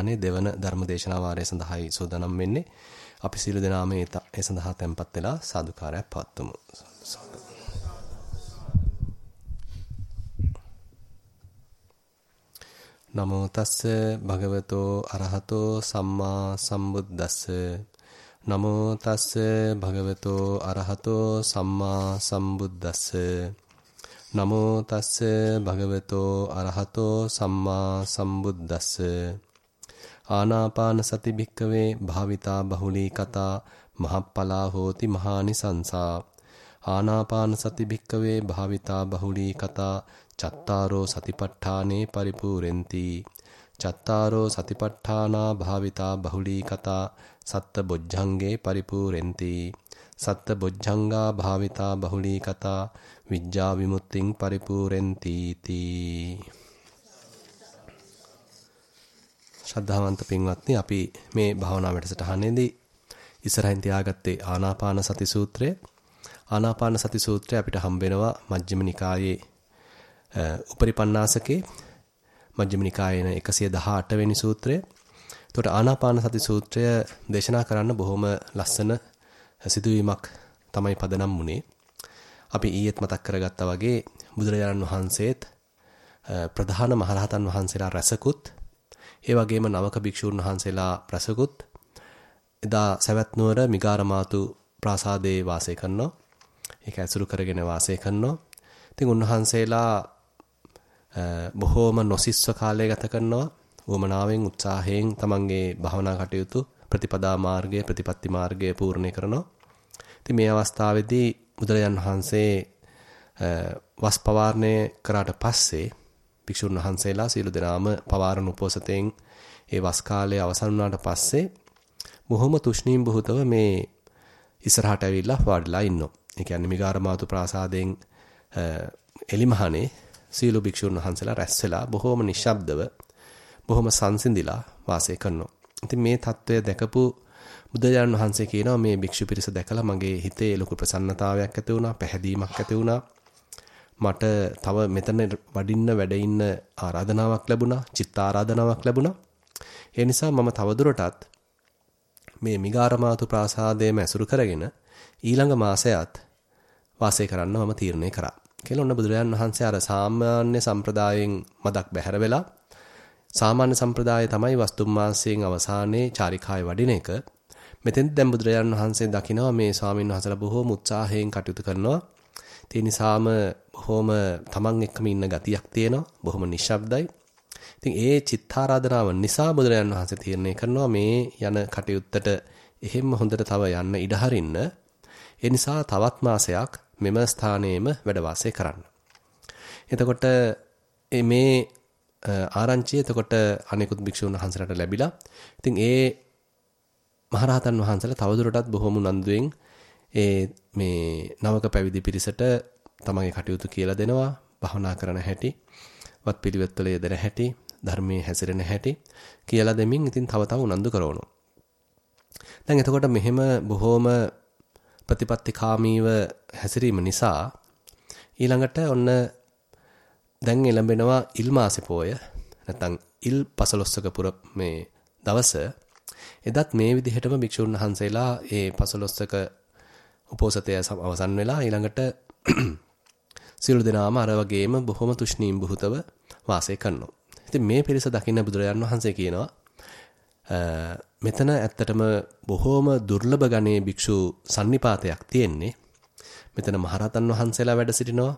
අනේ දෙවන ධර්මදේශනා වාරය සඳහායි සූදානම් වෙන්නේ. අපි සියලු දෙනාම ඒ සඳහා tempත් වෙලා සාදුකාරයක් පවත්වමු. නමෝ තස්ස භගවතෝ අරහතෝ සම්මා සම්බුද්දස්ස නමෝ තස්ස භගවතෝ අරහතෝ සම්මා සම්බුද්දස්ස නමෝ තස්ස භගවතෝ අරහතෝ සම්මා සම්බුද්දස්ස ආනාපාන සති භික්කවේ භාවිතා බහුලී කතා මහප්පලා හෝති මහානිසංසා. ආනාපාන සති භික්කවේ භාවිතා බහුලී කතා චත්තාරෝ සතිපට්ඨානේ පරිපූර්ෙන්ති. චත්තාරෝ සතිපට්ඨානා භාවිතා බහුලී කතා සත්ත බොජ්ජංගේ පරිපූර්ෙන්ති. සත්ත බොජ්ජංගා භාවිතා බහුලී කතා විඥා විමුක්තිං පරිපූර්ෙන්ති තී. ශ්‍රද්ධාවන්ත පින්වත්නි අපි මේ භාවනා වැඩසටහනේදී ඉස්සරහින් තියාගත්තේ ආනාපාන සති සූත්‍රය. ආනාපාන සති සූත්‍රය අපිට හම්බ වෙනවා මජ්ක්‍ධිම නිකායේ උපරිපන්නාසකේ මජ්ක්‍ධිම නිකායේන 118 වෙනි සූත්‍රය. එතකොට ආනාපාන සති සූත්‍රය දේශනා කරන්න බොහොම ලස්සන සිදුවීමක් තමයි පදනම් වුණේ. අපි ඊයේත් මතක් කරගත්තා වගේ බුදුරජාණන් වහන්සේත් ප්‍රධාන මහරහතන් වහන්සේලා රැසකුත් ඒ වගේම නවක භික්ෂූන් වහන්සේලා ප්‍රසකුත් එදා සවැත් නුවර මිගාරමාතු ප්‍රාසාදයේ වාසය කරනවා. ඒක ඇසුරු කරගෙන වාසය කරනවා. ඉතින් උන්වහන්සේලා බොහෝම නොසිස්ව කාලය ගත කරනවා. වමනාවෙන් උත්සාහයෙන් තමන්ගේ භවනා කටයුතු ප්‍රතිපදා මාර්ගය ප්‍රතිපත්ති මාර්ගය පූර්ණේ කරනවා. ඉතින් මේ අවස්ථාවේදී බුදුරජාන් වහන්සේ වස් පවාරණය කරාට පස්සේ භික්ෂුන් වහන්සේලා සියලු දෙනාම පවාරණ උපෝසතෙන් ඒ වස් කාලය අවසන් වුණාට පස්සේ බොහොම තුෂ්ණීම් බහුතව මේ ඉස්සරහට ඇවිල්ලා වාඩිලා ඉන්නවා. ඒ කියන්නේ මිගාරමාතු ප්‍රාසාදයෙන් එලිමහනේ සියලු භික්ෂුන් වහන්සේලා රැස් වෙලා බොහොම නිශ්ශබ්දව බොහොම සංසිඳිලා වාසය කරනවා. ඉතින් මේ తত্ত্বය දැකපු බුදුරජාණන් වහන්සේ කියනවා මේ භික්ෂු පිරිස දැකලා මගේ හිතේ ලොකු ප්‍රසන්නතාවයක් ඇති වුණා, පැහැදීමක් ඇති වුණා. මට තව මෙතන වඩින්න වැඩ ඉන්න ආරාධනාවක් ලැබුණා, චිත්ත ආරාධනාවක් ලැබුණා. ඒ නිසා මම තවදුරටත් මේ මිගාරමාතු ප්‍රාසාදයේම ඇසුරු කරගෙන ඊළඟ මාසයත් වාසය කරන්න මම තීරණය කරා. කියලා ඔන්න බුදුරජාන් වහන්සේ අර සාමාන්‍ය සම්ප්‍රදායෙන් මදක් බැහැර වෙලා සාමාන්‍ය සම්ප්‍රදාය තමයි වස්තුම් මාසයෙන් අවසානයේ චාරිකාවේ වඩින එක. මෙතෙන් දැන් බුදුරජාන් වහන්සේ දකිනවා මේ ස්වාමීන් වහන්සේලා බොහෝම උත්සාහයෙන් කටයුතු කරනවා. ඒ නිසාම බොහොම තමන් එක්කම ඉන්න ගතියක් තියෙනවා. බොහොම නිශ්ශබ්දයි. ඉතින් ඒ චිත්තාරාධනාව නිසා බුදුරජාන් වහන්සේ තීරණය කරනවා මේ යන කටයුත්තට එහෙම්ම හොඳට තව යන්න ඉඩ හරින්න. ඒ නිසා තවත් මාසයක් මෙම ස්ථානයේම වැඩ වාසය කරන්න. එතකොට මේ ආරංචිය එතකොට අනෙකුත් භික්ෂුන් වහන්සේලාට ලැබිලා ඉතින් ඒ මහරහතන් වහන්සේලා තවදුරටත් බොහොම උනන්දුවෙන් ඒ මේ නවක පැවිදි පිරිසට තමන්ගේ කටයුතු කියලා දෙනවා භවනා කරන හැටි වත් පිළිවෙත් වල යෙදෙන හැටි ධර්මයේ හැසිරෙන හැටි කියලා දෙමින් ඉතින් තව තව උනන්දු කරවනවා. දැන් එතකොට මෙහෙම බොහොම ප්‍රතිපත්තිකාමීව හැසිරීම නිසා ඊළඟට ඔන්න දැන් එළඹෙනවා ඉල් මාසේ පෝය නැත්නම් ඉල් පසළොස්වක පුර මේ දවස එදත් මේ විදිහටම භික්ෂුන් වහන්සේලා ඒ පසළොස්වක උපෝසතය අවසන් වෙලා ඊළඟට සියලු දෙනාම අර වගේම බොහොම තුෂ්ණීම් බුහතව වාසය කරනවා. ඉතින් මේ පිරිස දකින්න බුදුරජාන් වහන්සේ කියනවා මෙතන ඇත්තටම බොහොම දුර්ලභ ගණයේ භික්ෂු සන්නිපාතයක් තියෙන්නේ. මෙතන මහරහතන් වහන්සේලා වැඩ සිටිනවා,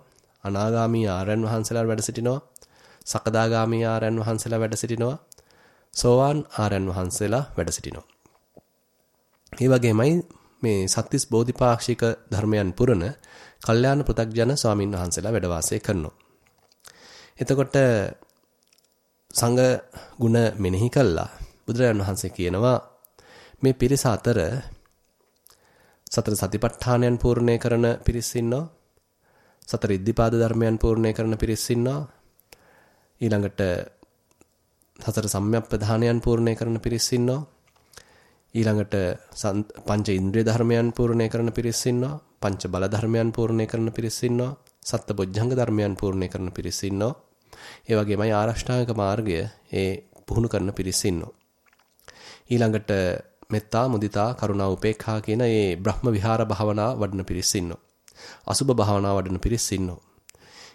අනාගාමී ආරයන් වහන්සේලා වැඩ සිටිනවා, සකදාගාමී ආරයන් වහන්සේලා වැඩ සිටිනවා, සෝවාන් ආරයන් වහන්සේලා වැඩ සිටිනවා. ඒ වගේමයි මේ සත්‍තිස් බෝධිපාක්ෂික ධර්මයන් පුරන කල්යාණ පෘ탁ජන ස්වාමින් වහන්සේලා වැඩ වාසය කරනවා. එතකොට සංඝ ගුණ මෙනෙහි කළා බුදුරජාණන් වහන්සේ කියනවා මේ පිරිස අතර සතර සතිපට්ඨානයන් පූර්ණේ කරන පිරිස ඉන්නවා. සතර ඉද්ධිපාද ධර්මයන් පූර්ණේ කරන පිරිස ඉන්නවා. ඊළඟට සතර සම්‍යක්ප්‍රධානයන් පූර්ණේ කරන පිරිස ඉන්නවා. ඊළඟට පංච ඉන්ද්‍රිය ධර්මයන් පූර්ණේ කරන පිරිස ඉන්නවා. පංච බල ධර්මයන් පූර්ණේ කරන පිරිස ඉන්නවා. සත්බොජ්ජංග ධර්මයන් පූර්ණේ කරන පිරිස ඉන්නවා. ඒ වගේමයි ආරෂ්ඨාංග මාර්ගය ඒ පුහුණු කරන පිරිස ඉන්නවා. ඊළඟට මෙත්තා මුදිතා කරුණා උපේක්ඛා කියන මේ බ්‍රහ්ම විහාර භාවනා වඩන පිරිස් ඉන්නවා. අසුබ භාවනා වඩන පිරිස් ඉන්නවා.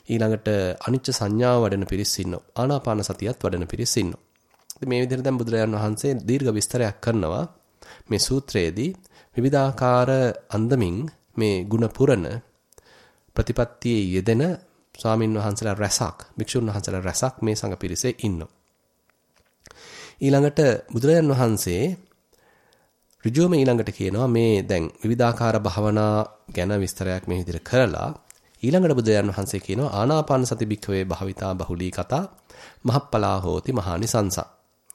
ඊළඟට අනිච්ච සංඥාව වඩන පිරිස් ඉන්නවා. ආනාපාන සතියත් වඩන පිරිස් ඉන්නවා. ඉතින් මේ විදිහට දැන් බුදුරජාණන් වහන්සේ දීර්ඝ විස්තරයක් කරනවා මේ සූත්‍රයේදී විවිධාකාර අන්දමින් මේ ಗುಣ පුරණ ප්‍රතිපත්තියේ යෙදෙන ස්වාමින් වහන්සේලා රැසක් භික්ෂුන් වහන්සේලා රැසක් මේ සංඝ පිරිසේ ඉන්නවා. ඊළඟට බුදුරජාන් වහන්සේ ඍජුවම ඊළඟට කියනවා මේ දැන් විවිධාකාර භාවනා ගැන විස්තරයක් මේ විදිහට කරලා ඊළඟට බුදුරජාන් වහන්සේ කියනවා ආනාපාන සති භික්ඛවේ භාවිතා බහුලී කතා මහප්පලා හෝති මහානිසංස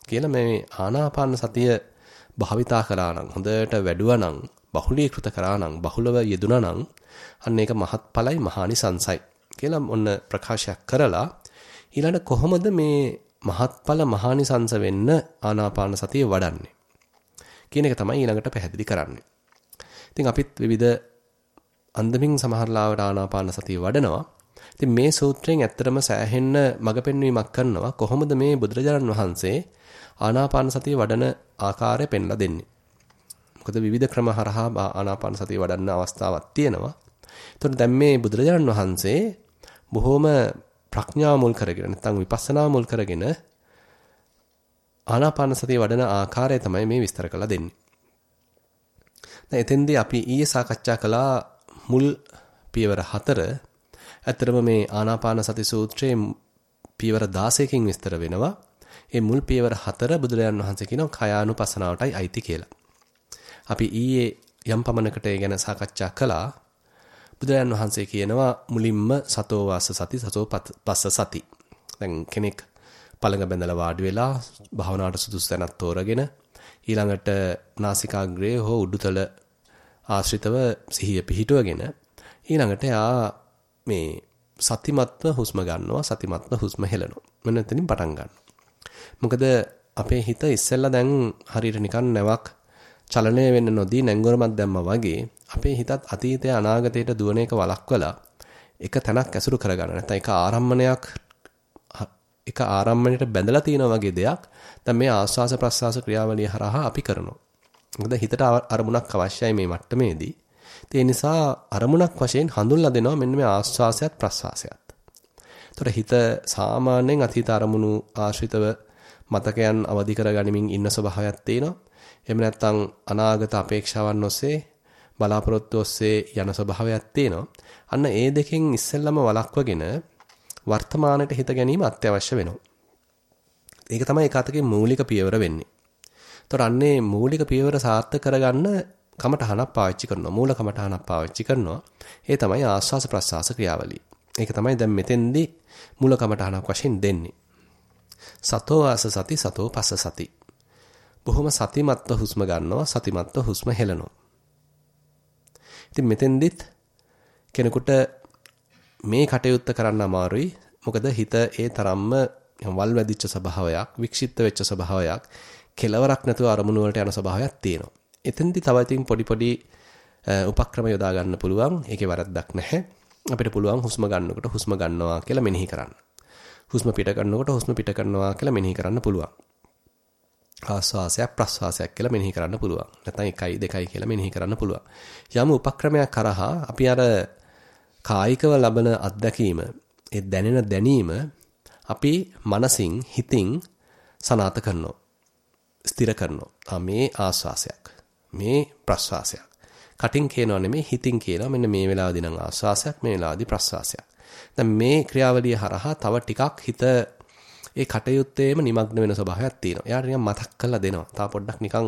කියලා මේ ආනාපාන සතිය භාවිතා කරා නම් හොඳට වැඩුවා නම් බහුලීකృత කරා නම් බහුලව යෙදුනා නම් අන්න ඒක මහත්ඵලයි මහානිසංසයි කියලා ඔන්න ප්‍රකාශයක් කරලා ඊළඟ කොහොමද මේ මහත්ඵල මහානිසංස වෙන්න ආනාපාන සතිය වඩන්නේ කියන එක තමයි ඊළඟට පැහැදිලි කරන්නේ. ඉතින් අපිත් විවිධ අන්දමින් සමහරලාවට ආනාපාන සතිය වඩනවා. ඉතින් මේ සූත්‍රයෙන් ඇත්තටම සෑහෙන්න මඟ පෙන්වීමක් කරනවා කොහොමද මේ බුදුරජාණන් වහන්සේ ආනාපාන සතිය වඩන ආකාරය පෙන්ලා දෙන්නේ. මොකද විවිධ ක්‍රම හරහා ආනාපාන සතිය වඩන්න අවස්ථාවක් තියෙනවා. එතකොට දැන් මේ බුදුරජාණන් වහන්සේ බොහොම ප්‍රඥාව මුල් කරගෙන නැත්නම් විපස්සනා මුල් කරගෙන ආනාපාන සතිය වඩන ආකාරය තමයි මේ විස්තර කරලා දෙන්නේ. දැන් එතෙන්දී අපි ඊයේ සාකච්ඡා කළා මුල් පියවර 4 ඇත්තටම මේ ආනාපාන සති සූත්‍රයේ පියවර 16කින් විස්තර වෙනවා. ඒ මුල් පියවර 4 බුදුරජාන් වහන්සේ කියනවා කයානුපසනාවටයි අයිති කියලා. අපි ඊයේ යම් පමණකට ඒ ගැන සාකච්ඡා කළා. බුදුරජාන් වහන්සේ කියනවා මුලින්ම සතෝ වාස සති සතෝ පස්ස සති. දැන් කෙනෙක් පළඟ බැඳලා වාඩි වෙලා භාවනාවට සුදුසු තැනක් තෝරගෙන ඊළඟට නාසිකාග්‍රේ හෝ උඩුතල ආශ්‍රිතව සිහිය පිහිටුවගෙන ඊළඟට යා මේ සතිමත්ව හුස්ම ගන්නවා සතිමත්ව හුස්ම හෙලනවා. මෙන්න එතනින් පටන් ගන්නවා. මොකද අපේ හිත ඉස්සෙල්ලා දැන් හරියට නිකන් නැවක් චලනය වෙන්න නොදී නැංගොරමක් දැම්මා වගේ අපේ හිතත් අතීතය අනාගතයට දුවන එක වළක්වලා එක තැනක් ඇසුරු කරගන්න. නැත්නම් එක ආරම්මණයක් එක ආරම්මණයට බැඳලා තියෙනා වගේ දෙයක් දැන් මේ ආස්වාස ප්‍රස්වාස ක්‍රියාවලිය හරහා අපි කරනවා. මොකද හිතට අරමුණක් අවශ්‍යයි මේ මට්ටමේදී. ඒ නිසා අරමුණක් වශයෙන් හඳුන්ලා දෙනවා මෙන්න මේ ආස්වාසයත් ප්‍රස්වාසයත්. ඒතර හිත සාමාන්‍යයෙන් අතීත අරමුණු ආශ්‍රිතව මතකයන් අවදි කරගනිමින් ඉන්න ස්වභාවයක් තියෙනවා. එහෙම නැත්නම් අනාගත අපේක්ෂාවන් ඔස්සේ බලාපොරොත්තු ඔස්සේ යන ස්වභාවයක් තියෙනවා. අන්න ඒ දෙකෙන් ඉස්සෙල්ලම වළක්වගෙන වර්තමානයට හිත ගැනීම අත්‍යවශ්‍ය වෙනවා. ඒක තමයි ඒකතකේ මූලික පියවර වෙන්නේ. ඒතර අන්නේ මූලික පියවර සාර්ථක කරගන්න කමටහනක් පාවිච්චි කරනවා. මූල කමටහනක් පාවිච්චි කරනවා. ඒ තමයි ආස්වාස ප්‍රස්වාස ක්‍රියාවලිය. ඒක තමයි දැන් මෙතෙන්දී මූල කමටහනක් වශයෙන් දෙන්නේ. සතෝ ආස සති සතෝ පස්ස සති. බොහොම සතිමත්ව හුස්ම ගන්නවා සතිමත්ව හුස්ම හෙලනවා. ඉතින් මෙතෙන්දිත් කෙනෙකුට මේ කටයුත්ත කරන්න අමාරුයි. මොකද හිත ඒ තරම්ම වල් වැදිච්ච ස්වභාවයක්, වික්ෂිප්ත වෙච්ච ස්වභාවයක්, කෙලවරක් නැතුව අරමුණු වලට යන ස්වභාවයක් තියෙනවා. එතෙන්දි තව ඉතින් පොඩි පොඩි උපක්‍රම යොදා ගන්න පුළුවන්. ඒකේ වැරද්දක් නැහැ. අපිට පුළුවන් හුස්ම ගන්නකොට හුස්ම ගන්නවා කියලා මෙනෙහි කරන්න. හුස්ම පිට කරනකොට හුස්ම පිට කරනවා කියලා මෙනෙහි කරන්න පුළුවන්. ආස්වාසයක් ප්‍රස්වාසයක් කියලා මෙනෙහි කරන්න පුළුවන්. නැත්නම් 1යි 2යි කියලා මෙනෙහි කරන්න පුළුවන්. යම් උපක්‍රමයක් කරහා අපි අර කායිකව ලබන අත්දැකීම, ඒ දැනෙන දැනීම අපි මනසින් හිතින් සනාත කරනවා. ස්ථිර කරනවා. මේ ආස්වාසයක්. මේ ප්‍රස්වාසයක්. කටින් කියනවා නෙමෙයි හිතින් කියනවා මෙන්න මේ වෙලාවදී නම් ආස්වාසයක් මේ වෙලාවදී ප්‍රස්වාසයක්. දැන් මේ ක්‍රියාවලිය හරහා තව ටිකක් හිත ඒ කටයුත්තේම নিমগ্ন වෙන ස්වභාවයක් තියෙනවා. එයාට නිකන් මතක් කරලා දෙනවා. තව පොඩ්ඩක් නිකන්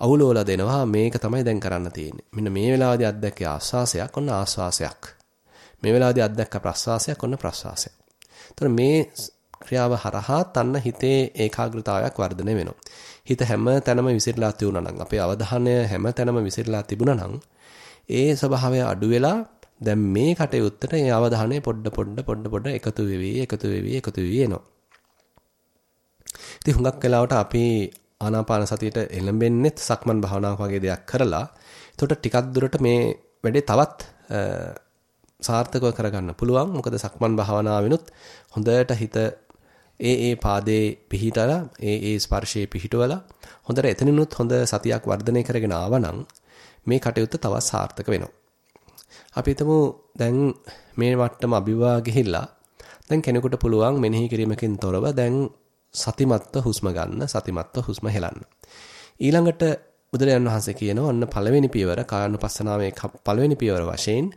අවුලෝලා දෙනවා මේක තමයි දැන් කරන්න තියෙන්නේ. මෙන්න මේ වෙලාවදී අත්දැකිය ආස්වාසයක් ඔන්න ආස්වාසයක්. මේ වෙලාවදී අත්දැක්ක ප්‍රස්වාසයක් ඔන්න ප්‍රස්වාසයක්. එතකොට මේ ක්‍රියාව හරහා තන්න හිතේ ඒකාග්‍රතාවයක් වර්ධනය වෙනවා. හිත හැම තැනම විසිරලා තියුණා නම් අපේ අවධානය හැම තැනම විසිරලා තිබුණා නම් ඒ ස්වභාවය අඩු වෙලා දැන් මේ කටයුත්තට ඒ අවධානය පොඩ පොඩ පොඩ පොඩ එකතු වෙවි එකතු වෙවි එකතු වෙවි එනවා. ඉතින් හුඟක් වෙලාවට අපි ආනාපාන සතියට එළඹෙන්නේ සක්මන් භාවනාවක් වගේ දෙයක් කරලා එතකොට ටිකක් දුරට මේ වැඩේ තවත් සාර්ථකව කරගන්න පුළුවන්. මොකද සක්මන් භාවනාවෙනුත් හොඳට හිත ඒ ඒ පාදේ පිහිටලා ඒ ඒ ස්පර්ශයේ පිහිටවලා හොඳට එතනිනුත් හොඳ සතියක් වර්ධනය කරගෙන ආවනම් මේ කටයුත්ත තවත් සාර්ථක වෙනවා. අපි හිතමු දැන් මේ මට්ටම අභිවා ගිහිල්ලා දැන් කෙනෙකුට පුළුවන් මෙනෙහි කිරීමකින් තොරව දැන් සතිමත්ව හුස්ම ගන්න සතිමත්ව හුස්ම හෙලන්න. ඊළඟට බුදුරජාන් වහන්සේ කියනවා අන්න පළවෙනි පියවර කායानुපස්සනාවේ පළවෙනි පියවර වශයෙන්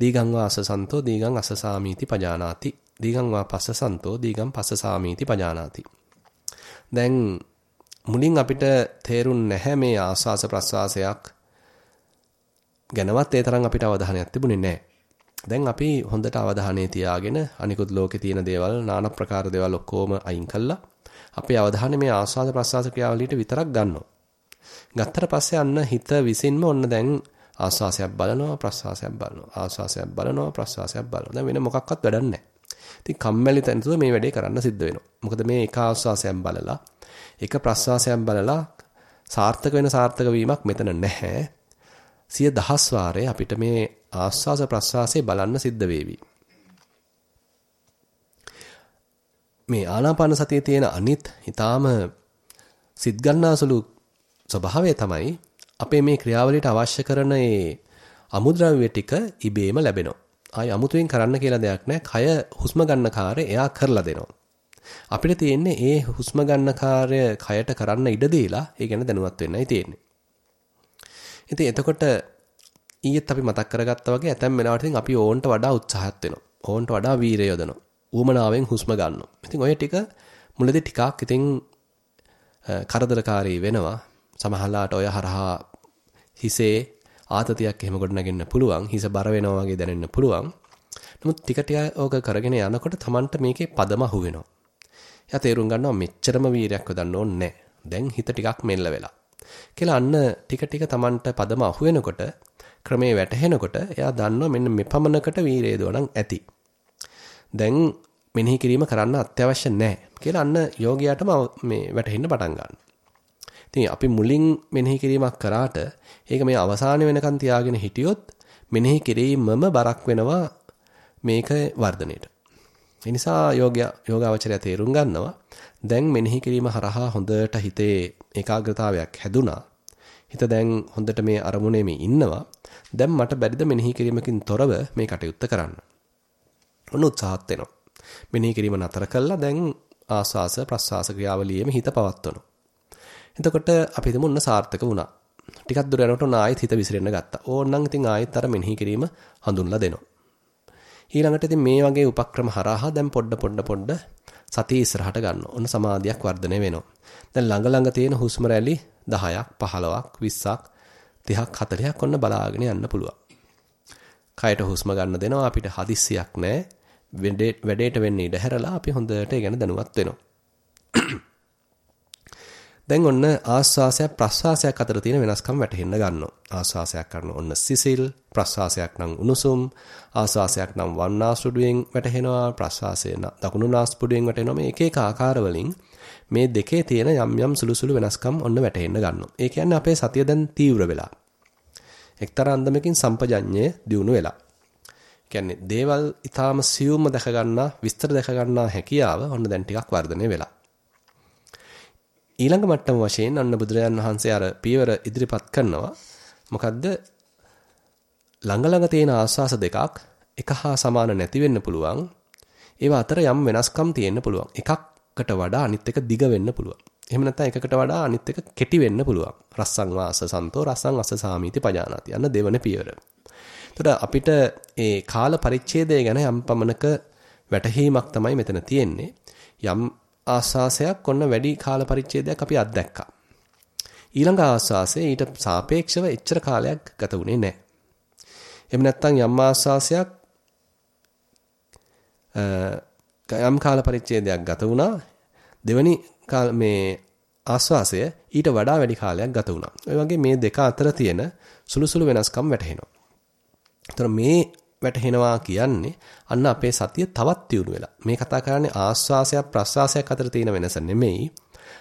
දීගං වාසසන්තෝ දීගං අසසාමීති පජානාති දීගං වාපස්සසන්තෝ දීගං පස්සසාමීති පජානාති. දැන් මුලින් අපිට තේරුන් නැහැ මේ ආස්වාස ප්‍රස්වාසයක් ගැනවත් ඒ තරම් අපිට අවධානයක් තිබුණේ නැහැ. දැන් අපි හොඳට අවධානය තියාගෙන අනිකුත් ලෝකේ තියෙන දේවල් নানা ප්‍රකාර දේවල් ඔක්කොම අයින් කළා. අපේ අවධානය මේ ආස්වාද ප්‍රස්වාස ක්‍රියාවලියට විතරක් ගන්නවා. ගත්තට පස්සේ අන්න හිත විසින්ම ඔන්න දැන් ආස්වාසයක් බලනවා ප්‍රස්වාසයක් බලනවා ආස්වාසයක් බලනවා ප්‍රස්වාසයක් බලනවා දැන් වෙන මොකක්වත් වැඩක් නැහැ. ඉතින් කම්මැලි තැනතුව මේ වැඩේ කරන්න සිද්ධ වෙනවා. මොකද මේ එක ආස්වාසයක් බලලා එක ප්‍රස්වාසයක් බලලා සාර්ථක වෙන සාර්ථක වීමක් මෙතන නැහැ. සිය දහස් වාරේ අපිට මේ ආස්වාස ප්‍රස්වාසයේ බලන්න සිද්ධ වේවි. මේ ආනාපාන සතියේ තියෙන අනිත් ඊටාම සිත් ගන්නාසුළු ස්වභාවය තමයි අපේ මේ ක්‍රියාවලියට අවශ්‍ය කරන ඒ අමුද්‍රව්‍ය ටික ඉබේම ලැබෙනවා. ආයි අමුතුවෙන් කරන්න කියලා දෙයක් නැහැ. කය හුස්ම ගන්න කාර්ය එයා කරලා දෙනවා. අපිට තියෙන්නේ ඒ හුස්ම ගන්න කාර්ය කයට කරන්න ඉඩ දීලා ඒ ගැන දැනුවත් වෙන්නයි තියෙන්නේ. ඉතින් එතකොට ඊයේත් අපි මතක් කරගත්තා වගේ ඇතැම් වෙලාවට ඉතින් අපි ඕන්ට වඩා උත්සාහත් වෙනවා. ඕන්ට වඩා වීරය යොදනවා. ඌමනාවෙන් හුස්ම ගන්නවා. ඉතින් ඔය ටික මුලදී ටිකක් ඉතින් කරදරකාරී වෙනවා. සමහරලාට ඔය හරහා හිසේ ආතතියක් එහෙම ගොඩනගෙන්න පුළුවන්. හිස බර වෙනවා වගේ දැනෙන්න පුළුවන්. නමුත් ටික ටික ඕක කරගෙන යනකොට Tamanට මේකේ පදම අහු වෙනවා. එයා තේරුම් ගන්නවා මෙච්චරම වීරයක් යොදන්න ඕනේ දැන් හිත ටිකක් මෙල්ල වෙලා. කියලා අන්න ටික ටික Tamanට පදම අහු වෙනකොට ක්‍රමේ වැටහෙනකොට එයා දන්නවා මෙන්න මෙපමණකට වීරය දෝණම් ඇති. දැන් මෙනෙහි කිරීම කරන්න අත්‍යවශ්‍ය නැහැ කියලා අන්න යෝගයාටම මේ වැටහෙන්න පටන් ගන්නවා. ඉතින් අපි මුලින් මෙනෙහි කිරීමක් කරාට ඒක මේ අවසානයේ වෙනකන් තියාගෙන හිටියොත් මෙනෙහි කිරීමම බරක් වෙනවා මේක වර්ධනයේට. ඒ නිසා යෝගය යෝගාවචරය තේරුම් ගන්නවා දැන් මෙනෙහි කිරීම හරහා හොඳට හිතේ ඒකාග්‍රතාවයක් හැදුනා. හිත දැන් හොඳට මේ අරමුණේම ඉන්නවා. දැන් මට බැරිද මෙනෙහි කිරීමකින් තොරව මේ කටයුත්ත කරන්න. ඔන්න උත්සාහත් වෙනවා. මෙනෙහි කිරීම නතර කළා දැන් ආස්වාස ප්‍රස්වාස ක්‍රියාවලියේම හිත පවත්වනවා. එතකොට අපි හිතමු ඔන්න සාර්ථක වුණා. ටිකක් දුර යනකොට ඔන්න ආයෙත් හිත විසිරෙන්න ගත්තා. ඕනනම් ඉතින් ආයෙත් අර මෙනෙහි කිරීම හඳුන්ලා දෙනවා. ඊළඟට ඉතින් මේ වගේ උපක්‍රම හරහා දැන් පොඩ පොඩ පොඩ සතිය ඉස්සරහට ගන්නවා. ඔන්න සමාධියක් වර්ධනය වෙනවා. දැන් ළඟ ළඟ තියෙන හුස්ම රැලි 10ක් 15ක් 20ක් 30ක් 40ක් ඔන්න බලාගෙන යන්න පුළුවන්. කයට හුස්ම ගන්න දෙනවා අපිට හදිස්සියක් නැහැ. වැඩේට වෙන්නේ ඉඩ හැරලා අපි හොඳට ඒ ගැන දැනුවත් වෙනවා. දැන් ඔන්න ආස්වාසයක් ප්‍රස්වාසයක් අතර තියෙන වෙනස්කම් වැටහෙන්න ගන්නවා. ආස්වාසයක් කරන ඔන්න සිසිල්, ප්‍රස්වාසයක් නම් උණුසුම්, ආස්වාසයක් නම් වන්නාසුඩුවෙන් වැටහෙනවා, ප්‍රස්වාසය දකුණු නාස්පුඩුවෙන් වැටෙනවා. මේ එක එක ආකාර වලින් මේ දෙකේ තියෙන යම් යම් සුළු සුළු වෙනස්කම් ඔන්න වැටහෙන්න ගන්නවා. ඒ කියන්නේ අපේ සතිය දැන් තීව්‍ර වෙලා. එක්තරා අන්දමකින් සම්පජඤ්ඤය දියුණු වෙලා. කියන්නේ දේවල් ඊටාම සියුම්ම දැක ගන්නා, විස්තර දැක ගන්නා හැකියාව ඔන්න දැන් ටිකක් වර්ධනය වෙලා. ඊළඟ මට්ටම වශයෙන් අන්න බුදුරජාන් වහන්සේ අර පියවර ඉදිරිපත් කරනවා. මොකද්ද? ළඟ ළඟ තියෙන ආස්වාස දෙකක් එක හා සමාන නැති වෙන්න පුළුවන්. ඒවා අතර යම් වෙනස්කම් තියෙන්න පුළුවන්. එකකට වඩා අනිත් එක දිග වෙන්න පුළුවන්. එහෙම නැත්නම් එකකට වඩා අනිත් එක කෙටි වෙන්න පුළුවන්. රස්සං වාස සන්තෝ රස්සං අස සාමීති පජානාති. යන දෙවන පියවර. එතකොට අපිට ඒ කාල පරිච්ඡේදය ගැන යම් පමණක වැටහීමක් තමයි මෙතන තියෙන්නේ. යම් ආස්වාසයක් ඔන්න වැඩි කාල පරිච්ඡේදයක් අපි අත්දැක්කා. ඊළඟ ආස්වාසයේ ඊට සාපේක්ෂව එච්චර කාලයක් ගත වුණේ නැහැ. එහෙම නැත්නම් යම් ආස්වාසයක් යම් කාල පරිච්ඡේදයක් ගත වුණා දෙවනි මේ ආස්වාසය ඊට වඩා වැඩි කාලයක් ගත වුණා. ඔය වගේ මේ දෙක අතර තියෙන සුළු සුළු වෙනස්කම් වැටහෙනවා. ඒතර මේ වැටහෙනවා කියන්නේ අන්න අපේ සතිය තවත් තියුණු වෙලා. මේ කතා කරන්නේ ආස්වාසයක් ප්‍රස්වාසයක් අතර තියෙන වෙනස නෙමෙයි.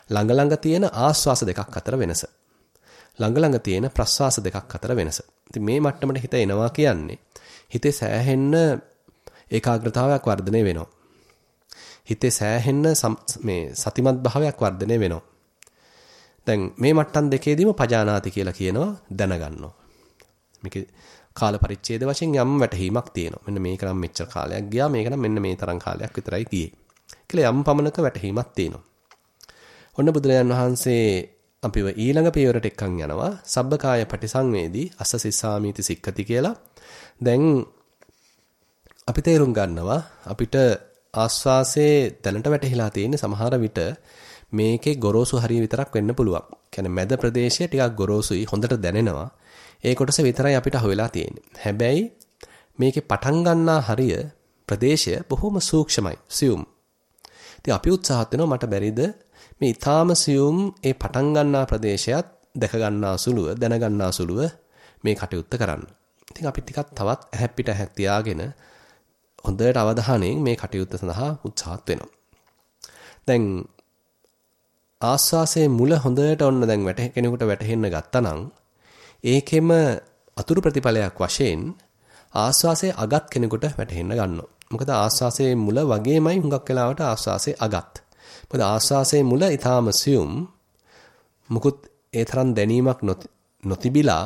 ළඟ ළඟ තියෙන ආස්වාස දෙකක් අතර වෙනස. ළඟ ළඟ තියෙන ප්‍රස්වාස දෙකක් අතර වෙනස. ඉතින් මේ මට්ටමට හිත එනවා කියන්නේ හිතේ සෑහෙන්න ඒකාග්‍රතාවයක් වර්ධනය වෙනවා. හිතේ සෑහෙන්න මේ සතිමත් භාවයක් වර්ධනය වෙනවා. දැන් මේ මට්ටම් දෙකේදීම පජානාති කියලා කියනවා දැනගන්නවා. මේක කාල පරිච්ඡේද වශයෙන් යම් වැටහීමක් තියෙනවා. මෙන්න මේක නම් මෙච්චර කාලයක් ගියා මේක නම් මෙන්න මේ තරම් කාලයක් විතරයි ගියේ. කියලා යම් පමණක වැටහීමක් තියෙනවා. ඔන්න බුදුරජාන් වහන්සේ අපිව ඊළඟ පියවරට එක්කන් යනවා. සබ්බකාය පටිසංවේදී අස්ස සිස්සාමීති සික්ඛති කියලා. දැන් අපි තේරුම් ගන්නවා අපිට ආස්වාසේ දැනට වැටහිලා තියෙන සමහර විට මේකේ ගොරෝසු හරිය විතරක් වෙන්න පුළුවන්. කියන්නේ මැද ප්‍රදේශය ටිකක් ගොරෝසුයි හොඳට දැනෙනවා. ඒ කොටස විතරයි අපිට අහුවෙලා තියෙන්නේ. හැබැයි මේකේ පටන් ගන්නා හරිය ප්‍රදේශය බොහොම සූක්ෂමයි, සියුම්. ඉතින් අපි උත්සාහත් වෙනවා මට බැරිද මේ ඊටාම සියුම් ඒ පටන් ගන්නා ප්‍රදේශයත් දැක ගන්නා සුළුව, දැන ගන්නා සුළුව මේ කටයුත්ත කරන්න. ඉතින් අපි ටිකක් තවත් ඇහැප් පිට ඇහැක් තියාගෙන හොඳට අවධානයෙන් මේ කටයුත්ත සඳහා උත්සාහත් වෙනවා. දැන් ආස්වාසයේ මුල හොඳට ඔන්න දැන් වැට කෙනෙකුට වැටහෙන්න ගත්තා ඒකෙම අතුරු ප්‍රතිඵලයක් වශයෙන් ආස්වාසයේ අගත් කෙනෙකුට වැටහෙන්න ගන්නවා. මොකද ආස්වාසයේ මුල වගේමයි හුඟක් වෙලාවට ආස්වාසයේ අගත්. මොකද ආස්වාසයේ මුල ඊටාම සියුම් මුකුත් ඒ තරම් දැනීමක් නොතිබිලා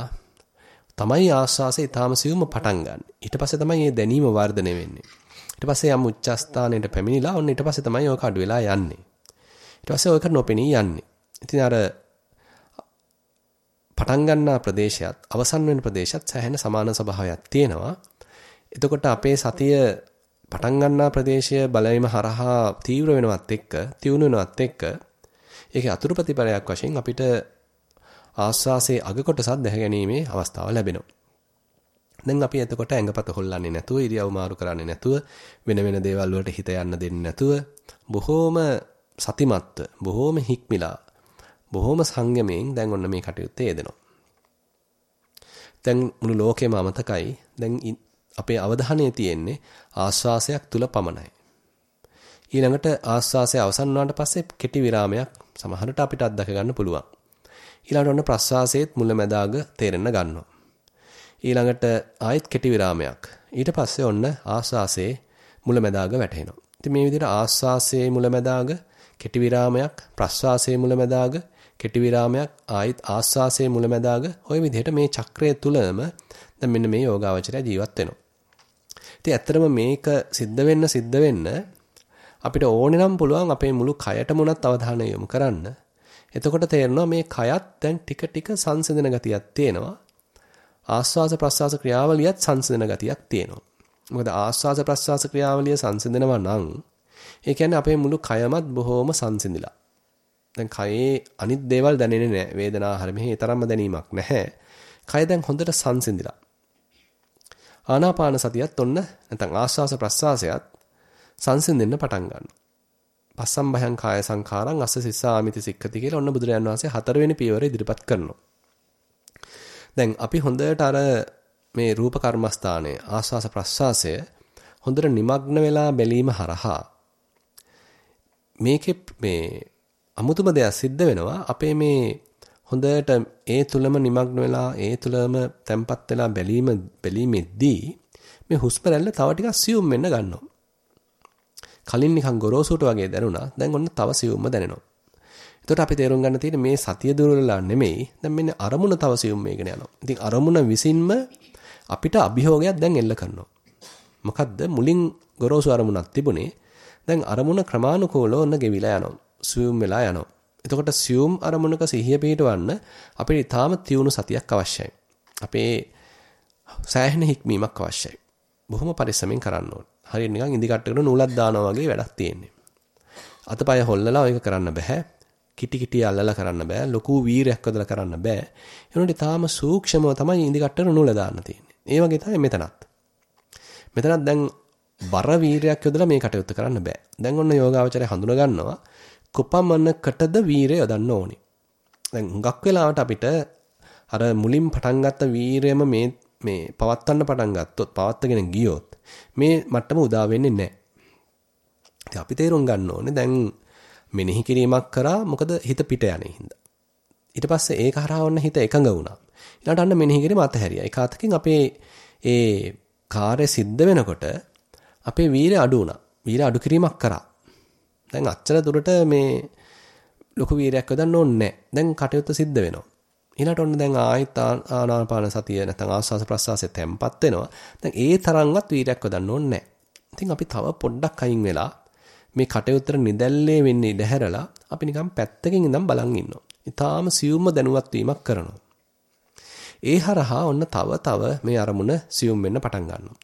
තමයි ආස්වාසය ඊටාම සියුම්ම පටන් ගන්න. ඊට පස්සේ තමයි මේ දැනීම වර්ධනය වෙන්නේ. ඊට පස්සේ යම් උච්චස්ථානයට පැමිණිලා ඔන්න ඊට පස්සේ තමයි ඔය කඩු වෙලා යන්නේ. ඊට පස්සේ ඔයක නොපෙනී යන්නේ. ඉතින් අර පටන් ගන්නා ප්‍රදේශයත් අවසන් වෙන ප්‍රදේශයත් සෑහෙන සමාන ස්වභාවයක් තියෙනවා. එතකොට අපේ සතිය පටන් ගන්නා ප්‍රදේශය බලයිම හරහා තීව්‍ර වෙනවත් එක්ක, තියුණු වෙනවත් එක්ක ඒකේ අතුරු ප්‍රතිපලයක් වශයෙන් අපිට ආස්වාසේ අග කොටසක් දැක ගැනීමේ අවස්ථාව ලැබෙනවා. දැන් අපි එතකොට ඇඟපත හොල්ලන්නේ නැතුව ඉරියව් මාරු කරන්නේ නැතුව වෙන වෙන දේවල් වලට හිත යන්න දෙන්නේ නැතුව බොහෝම සතිමත්ව බොහෝම හික්මිලා බොහෝම සංයමයෙන් දැන් ඔන්න මේ කටයුත්තේ යෙදෙනවා. දැන් මුළු ලෝකෙම අමතකයි. දැන් අපේ අවධානය තියෙන්නේ ආස්වාසයක් තුල පමණයි. ඊළඟට ආස්වාසය අවසන් වුණාට පස්සේ කෙටි විරාමයක් සමහරට අපිට අත්දක ගන්න පුළුවන්. ඊළඟට ඔන්න ප්‍රස්වාසයේත් මුලැමැදාග තේරෙන්න ගන්නවා. ඊළඟට ආයෙත් කෙටි විරාමයක්. ඊට පස්සේ ඔන්න ආස්වාසයේ මුලැමැදාග වැටෙනවා. ඉතින් මේ විදිහට ආස්වාසයේ මුලැමැදාග කෙටි විරාමයක් ප්‍රස්වාසයේ මුලැමැදාග කෙටි විරාමයක් ආයෙත් ආස්වාසයේ මුලැමැදාග ওই විදිහට මේ චක්‍රය තුලම දැන් මෙන්න මේ යෝගාවචරය ජීවත් වෙනවා. ඉතින් ඇත්තටම මේක සිද්ධ වෙන්න සිද්ධ වෙන්න අපිට ඕනේ නම් පුළුවන් අපේ මුළු කයටම උනත් අවධානය යොමු කරන්න. එතකොට තේරෙනවා මේ කයත් දැන් ටික ටික සංසිඳන ගතියක් තියෙනවා. ආස්වාස ප්‍රස්වාස ක්‍රියාවලියත් සංසිඳන ගතියක් තියෙනවා. මොකද ආස්වාස ප්‍රස්වාස ක්‍රියාවලිය සංසිඳනවා නම් ඒ කියන්නේ අපේ මුළු කයමත් බොහොම සංසිඳිලා. දැන් කයේ අනිත් දේවල් දැනෙන්නේ නැහැ. වේදනා හරි මෙහි තරම්ම දැනීමක් නැහැ. කය දැන් හොඳට සංසිඳිලා. ආනාපාන සතියත් ඔන්න නැත්නම් ආස්වාස ප්‍රස්වාසයත් සංසිඳෙන්න පටන් ගන්නවා. පස්සම් භයං කාය සංඛාරං අස්ස සිස්සාමිති සික්ඛති කියලා ඔන්න බුදුරජාන් වහන්සේ හතරවෙනි පියවර ඉදිරිපත් කරනවා. දැන් අපි හොඳට අර මේ රූප කර්මස්ථානයේ ආස්වාස ප්‍රස්වාසය හොඳට নিমগ্ন වෙලා බැලීම හරහා මේකේ මේ අමුතුම දෙයක් සිද්ධ වෙනවා අපේ මේ හොඳට ඒ තුලම নিমগ্ন වෙලා ඒ තුලම තැම්පත් වෙලා බැලීම බැලීමේදී මේ හුස්ම රැල්ල තව ටිකක් සියුම් වෙන්න ගන්නවා. කලින් නිකන් ගොරෝසුට වගේ දැනුණා. දැන් ඔන්න තව සියුම්ම දැනෙනවා. එතකොට අපි තේරුම් ගන්න තියෙන්නේ මේ සතිය දුරලා නෙමෙයි. දැන් මෙන්න අරමුණ තව සියුම් මේකන යනවා. ඉතින් අරමුණ විසින්ම අපිට අභියෝගයක් දැන් එල්ල කරනවා. මොකද්ද මුලින් ගොරෝසු අරමුණක් තිබුණේ. දැන් අරමුණ ක්‍රමානුකූලව ඔන්න ගෙවිලා යනවා. සියුම් වෙලා යනවා. එතකොට සියුම් අරමුණක සිහිය පිටවන්න අපිට ඊටාම තියුණු සතියක් අවශ්‍යයි. අපේ සෑහෙන හික්මීමක් අවශ්‍යයි. බොහොම පරිස්සමෙන් කරන්න ඕනේ. හරියට නිකන් ඉදි කට්ටකට නූලක් දානවා වගේ වැඩක් තියෙන්නේ. අතපය හොල්ලලා ඒක කරන්න බෑ. කිටි කිටි අල්ලලා කරන්න බෑ. ලොකු වීරයක් වදලා කරන්න බෑ. ඒනොට තාම සූක්ෂමව තමයි ඉදි කට්ටකට නූල දාන්න තියෙන්නේ. ඒ වගේ තමයි මෙතනත්. මෙතනත් දැන් බර වීරයක් යොදලා මේ කටයුත්ත කරන්න බෑ. දැන් ඔන්න යෝගාවචරය හඳුනා ගන්නවා කොපමණකටද වීරය යොදන්න ඕනේ. දැන් හුඟක් වෙලාවට අපිට අර මුලින් පටන් ගත්ත වීරයම මේ මේ පවත්වන්න පටන් ගත්තොත් පවත්වාගෙන ගියොත් මේ මට්ටම උදා වෙන්නේ නැහැ. ඉතින් අපි තේරුම් ගන්න ඕනේ දැන් මෙනෙහි කිරීමක් කරා මොකද හිත පිට යන්නේ හින්දා. ඊට පස්සේ ඒක හරහා වන්න හිත එකඟ වුණා. ඊළඟට අන්න මෙනෙහි කිරීම අතහැරියා. ඒක අතකින් අපේ ඒ කාර්ය සිද්ධ වෙනකොට අපේ වීරය අඩු වුණා. වීරය අඩු කිරීමක් කරා. දැන් අච්චර දුරට මේ ලොකු වීරයක් යොදන්න ඕනේ නැහැ. දැන් කටයුත්ත සිද්ධ වෙනවා. ඊළඟට ඔන්න දැන් ආයෙත් ආනාපාන සතිය නැත්නම් ආස්වාස ප්‍රස්වාසයේ තැම්පත් වෙනවා. දැන් ඒ තරම්වත් වීරයක් යොදන්න ඕනේ නැහැ. ඉතින් අපි තව පොඩ්ඩක් අයින් වෙලා මේ කටයුත්තට නිදැල්ලේ වෙන්නේ ඉඳහැරලා අපි නිකන් පැත්තකින් ඉඳන් බලන් ඉන්නවා. ඊටාම සියුම්ම දැනුවත් වීමක් කරනවා. ඒ හරහා ඔන්න තව තව මේ අරමුණ සියුම් වෙන්න පටන් ගන්නවා.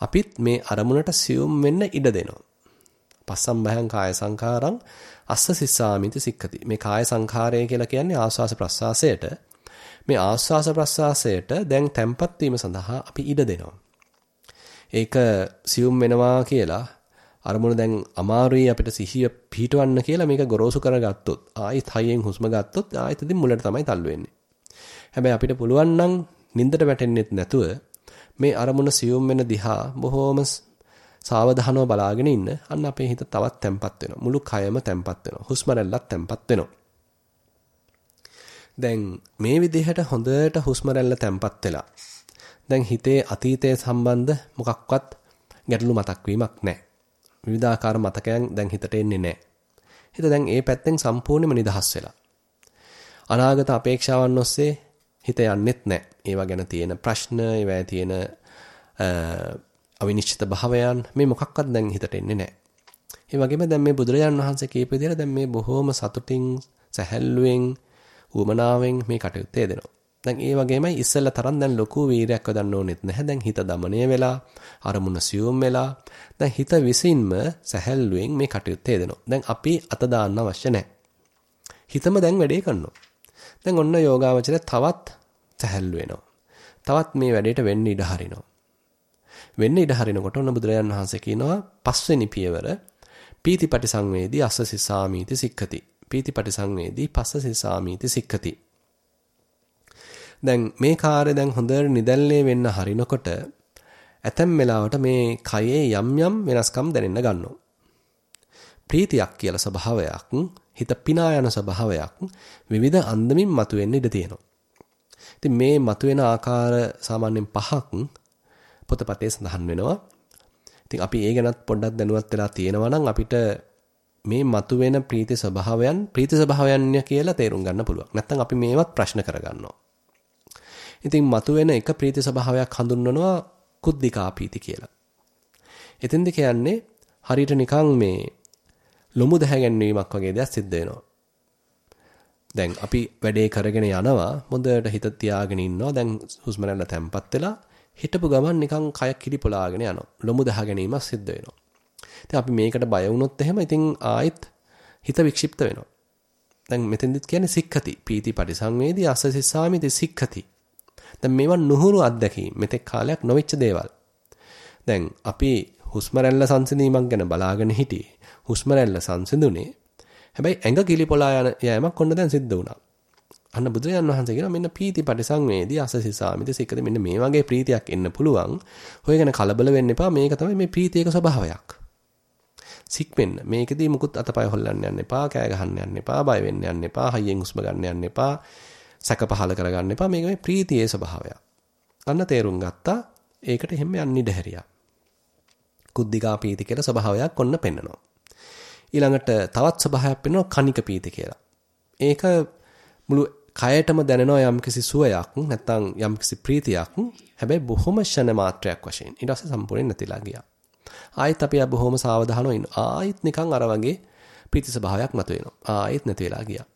අපිත් මේ අරමුණට සියුම් වෙන්න ඉඩ දෙනවා. පස්සම් බයං කාය සංඛාරං අස්ස සිස්සාමිති සික්ඛති. මේ කාය සංඛාරය කියලා කියන්නේ ආස්වාස ප්‍රස්වාසයට. මේ ආස්වාස ප්‍රස්වාසයට දැන් තැම්පත් වීම සඳහා අපි ඉඩ දෙනවා. ඒක සියුම් වෙනවා කියලා අරමුණ දැන් අමාරුයි අපිට සිහිය පිහිටවන්න කියලා මේක ගොරෝසු කරගත්තොත් ආයෙත් හයියෙන් හුස්ම ගත්තොත් ආයෙත් ඉතින් මුලට තමයි තල්ලු වෙන්නේ. හැබැයි අපිට පුළුවන් නම් නින්දට වැටෙන්නෙත් නැතුව මේ අරමුණ සියුම් වෙන දිහා බොහොම සාවධානව බලාගෙන ඉන්න අන්න අපේ හිත තවත් තැම්පත් වෙනවා. මුළු කයම තැම්පත් වෙනවා. හුස්ම රැල්ලත් තැම්පත් වෙනවා. දැන් මේ විදිහට හොඳට හුස්ම රැල්ල තැම්පත් වෙලා දැන් හිතේ අතීතයේ සම්බන්ධ මොකක්වත් ගැටලු මතක් වීමක් නැහැ. විවිධාකාර මතකයන් දැන් හිතට එන්නේ නැහැ. හිත දැන් ඒ පැත්තෙන් සම්පූර්ණයෙන්ම නිදහස් වෙලා. අනාගත අපේක්ෂාවන් ඔස්සේ හිත යන්නෙත් නැහැ. ඒවා ගැන තියෙන ප්‍රශ්න, ඒවා තියෙන අවිනිශ්චිත භාවයන් මේ මොකක්වත් දැන් හිතට එන්නේ නැහැ. ඒ වගේම දැන් මේ බුදුරජාන් වහන්සේ කියපු විදිහට දැන් මේ බොහොම සතුටින් සැහැල්ලුවෙන් උමනාවෙන් මේ කටයුත්තේ දෙනවා. දැන් ඒ වගේමයි ඉස්සෙල්ලා තරම් දැන් ලොකු වීරයක් වදන්න ඕනෙත් නැහැ. දැන් හිත দমনය වෙලා අරමුණ සියුම් වෙලා දැන් හිත විසින්ම සැහැල්ලුවෙන් මේ කටයුත්තේ දෙනවා. දැන් අපි අත දාන්න අවශ්‍ය නැහැ. හිතම දැන් වැඩේ කරනවා. දැන් ඔන්න යෝගාවචරය තවත් සැහැල්ලු වෙනවා. තවත් මේ වැඩේට වෙන්න ඉඩ හරිනවා. වෙන්න ඉඩ හරිනකොට ඔන්න බුදුරජාන් වහන්සේ කියනවා පස්වෙනි පියවර පීතිපටි සංවේදී අස්ස සිසාමීති සික්ඛති. පීතිපටි සංවේදී පස්ස සිසාමීති සික්ඛති. දැන් මේ කාර්ය දැන් හොඳට නිදැල්ලේ වෙන්න හරිනකොට ඇතැම් වෙලාවට මේ කයේ යම් යම් වෙනස්කම් දැනෙන්න ගන්නවා. ප්‍රීතියක් කියලා ස්වභාවයක්, හිත පිනා යන ස්වභාවයක් විවිධ අන්දමින් මතුවෙන්න ඉඩ තියෙනවා. ඉතින් මේ මතුවෙන ආකාර සාමාන්‍යයෙන් පහක් පොතපතේ සඳහන් වෙනවා. ඉතින් අපි ඒ ගැනත් පොඩ්ඩක් දැනුවත් වෙලා තියෙනවා නම් අපිට මේ මතුවෙන ප්‍රීති ස්වභාවයන් ප්‍රීති ස්වභාවයන් කියලා තේරුම් ගන්න පුළුවන්. නැත්නම් අපි මේවත් ප්‍රශ්න කරගන්නවා. ඉතින් මතුවෙන එක ප්‍රීති ස්වභාවයක් හඳුන්වනවා කුද්ධිකා පීති කියලා. එතෙන්ද කියන්නේ හරියට නිකන් මේ ලොමු දැහැගැන්වීමක් වගේ දෙයක් සිද්ධ වෙනවා. දැන් අපි වැඩේ කරගෙන යනවා හොඳට හිත තියාගෙන ඉන්නවා. දැන් හුස්ම රැල්ල තැම්පත් වෙලා හිටපු ගමන් නිකන් කය කිලිපොලාගෙන යනවා. ලොමු දහ ගැනීමක් සිද්ධ වෙනවා. ඉතින් අපි මේකට බය වුණොත් එහෙම ඉතින් ආයෙත් හිත වික්ෂිප්ත වෙනවා. දැන් මෙතෙන්දිත් කියන්නේ සික්ඛති. පීති පරිසංවේදී අසසිස්සාමිති සික්ඛති. දැන් මේවා නුහුරු අත්දැකීම්. මෙතෙක් කාලයක් නොවිච්ච දේවල්. දැන් අපි හුස්ම රැල්ල සංසිඳීමක් ගැන බලාගෙන හිටියේ. හුස්ම රැල්ල සංසිඳුනේ. හැබැයි ඇඟ කිලිපොලා යන යෑමක් ඔන්න දැන් සිද්ධ වුණා. අන්න බුදුරජාන් වහන්සේ කියනවා මෙන්න පීති පරිසංවේදී අසසිසාමිත සිකද මෙන්න මේ වගේ ප්‍රීතියක් එන්න පුළුවන්. ඔය ගැන කලබල වෙන්න එපා. මේක තමයි මේ ප්‍රීතියක ස්වභාවයක්. සික් වෙන්න. මේකෙදී මුකුත් අතපය හොල්ලන්න යන්න එපා. කෑ ගහන්න යන්න එපා. බය වෙන්න යන්න එපා. හයියෙන් හුස්ම ගන්න යන්න එපා. සැක පහල කරගන්න එපා. මේක මේ ප්‍රීතියේ ස්වභාවයක්. අන්න තේරුම් ගත්තා. ඒකට එහෙම යන්න ඉඩ හැරියා. කුද්ධිකා පීති කියලා ස්වභාවයක් ඔන්න පෙන්නනවා. ඊළඟට තවත් ස්වභාවයක් පෙන්වනවා කනික පීති කියලා. ඒක මුළු කයටම දැනෙනවා යම්කිසි සුවයක් නැත්නම් යම්කිසි ප්‍රීතියක්. හැබැයි බොහොම ෂණ මාත්‍රයක් වශයෙන්. ඊට පස්සේ සම්පූර්ණයෙන් නැතිලා ගියා. ආයෙත් අපි බොහොම සාවධානව ඉන්න. ආයෙත් නිකන් අර වගේ ප්‍රීති ස්වභාවයක් මතුවෙනවා. ආයෙත් නැති වෙලා ගියා.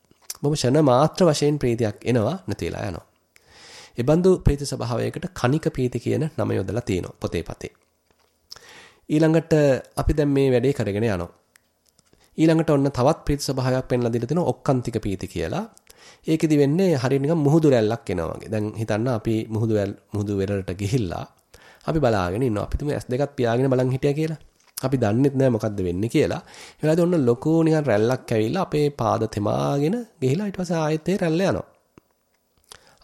බොහොම ෂණ මාත්‍ර වශයෙන් ප්‍රීතියක් එනවා නැති වෙලා යනවා. ඒ බඳු ප්‍රීති ස්වභාවයකට කනික ප්‍රීති කියන නම යොදලා තියෙනවා පොතේ පතේ. ඊළඟට අපි දැන් මේ වැඩේ කරගෙන යනවා. ඊළඟට ඔන්න තවත් ප්‍රීති ස්වභාවයක් පෙන්ලා දීලා තිනවා ඔක්කාන්තික ප්‍රීති කියලා. ඒකෙදි වෙන්නේ හරිය නිකන් මුහුදු රැල්ලක් එනවා වගේ. දැන් හිතන්න අපි මුහුදු මුහුදු වෙරළට ගිහිල්ලා අපි බලාගෙන ඉන්නවා. අපි තුමු S2ක් පියාගෙන බලන් හිටියා කියලා. අපි දන්නෙත් නෑ මොකද්ද වෙන්නේ කියලා. ඒ වෙලාවේදී ඔන්න ලොකු නිකන් රැල්ලක් ඇවිල්ලා අපේ පාද තෙමාගෙන ගිහිලා ඊට පස්සේ ආයෙත් ඒ රැල්ල යනවා.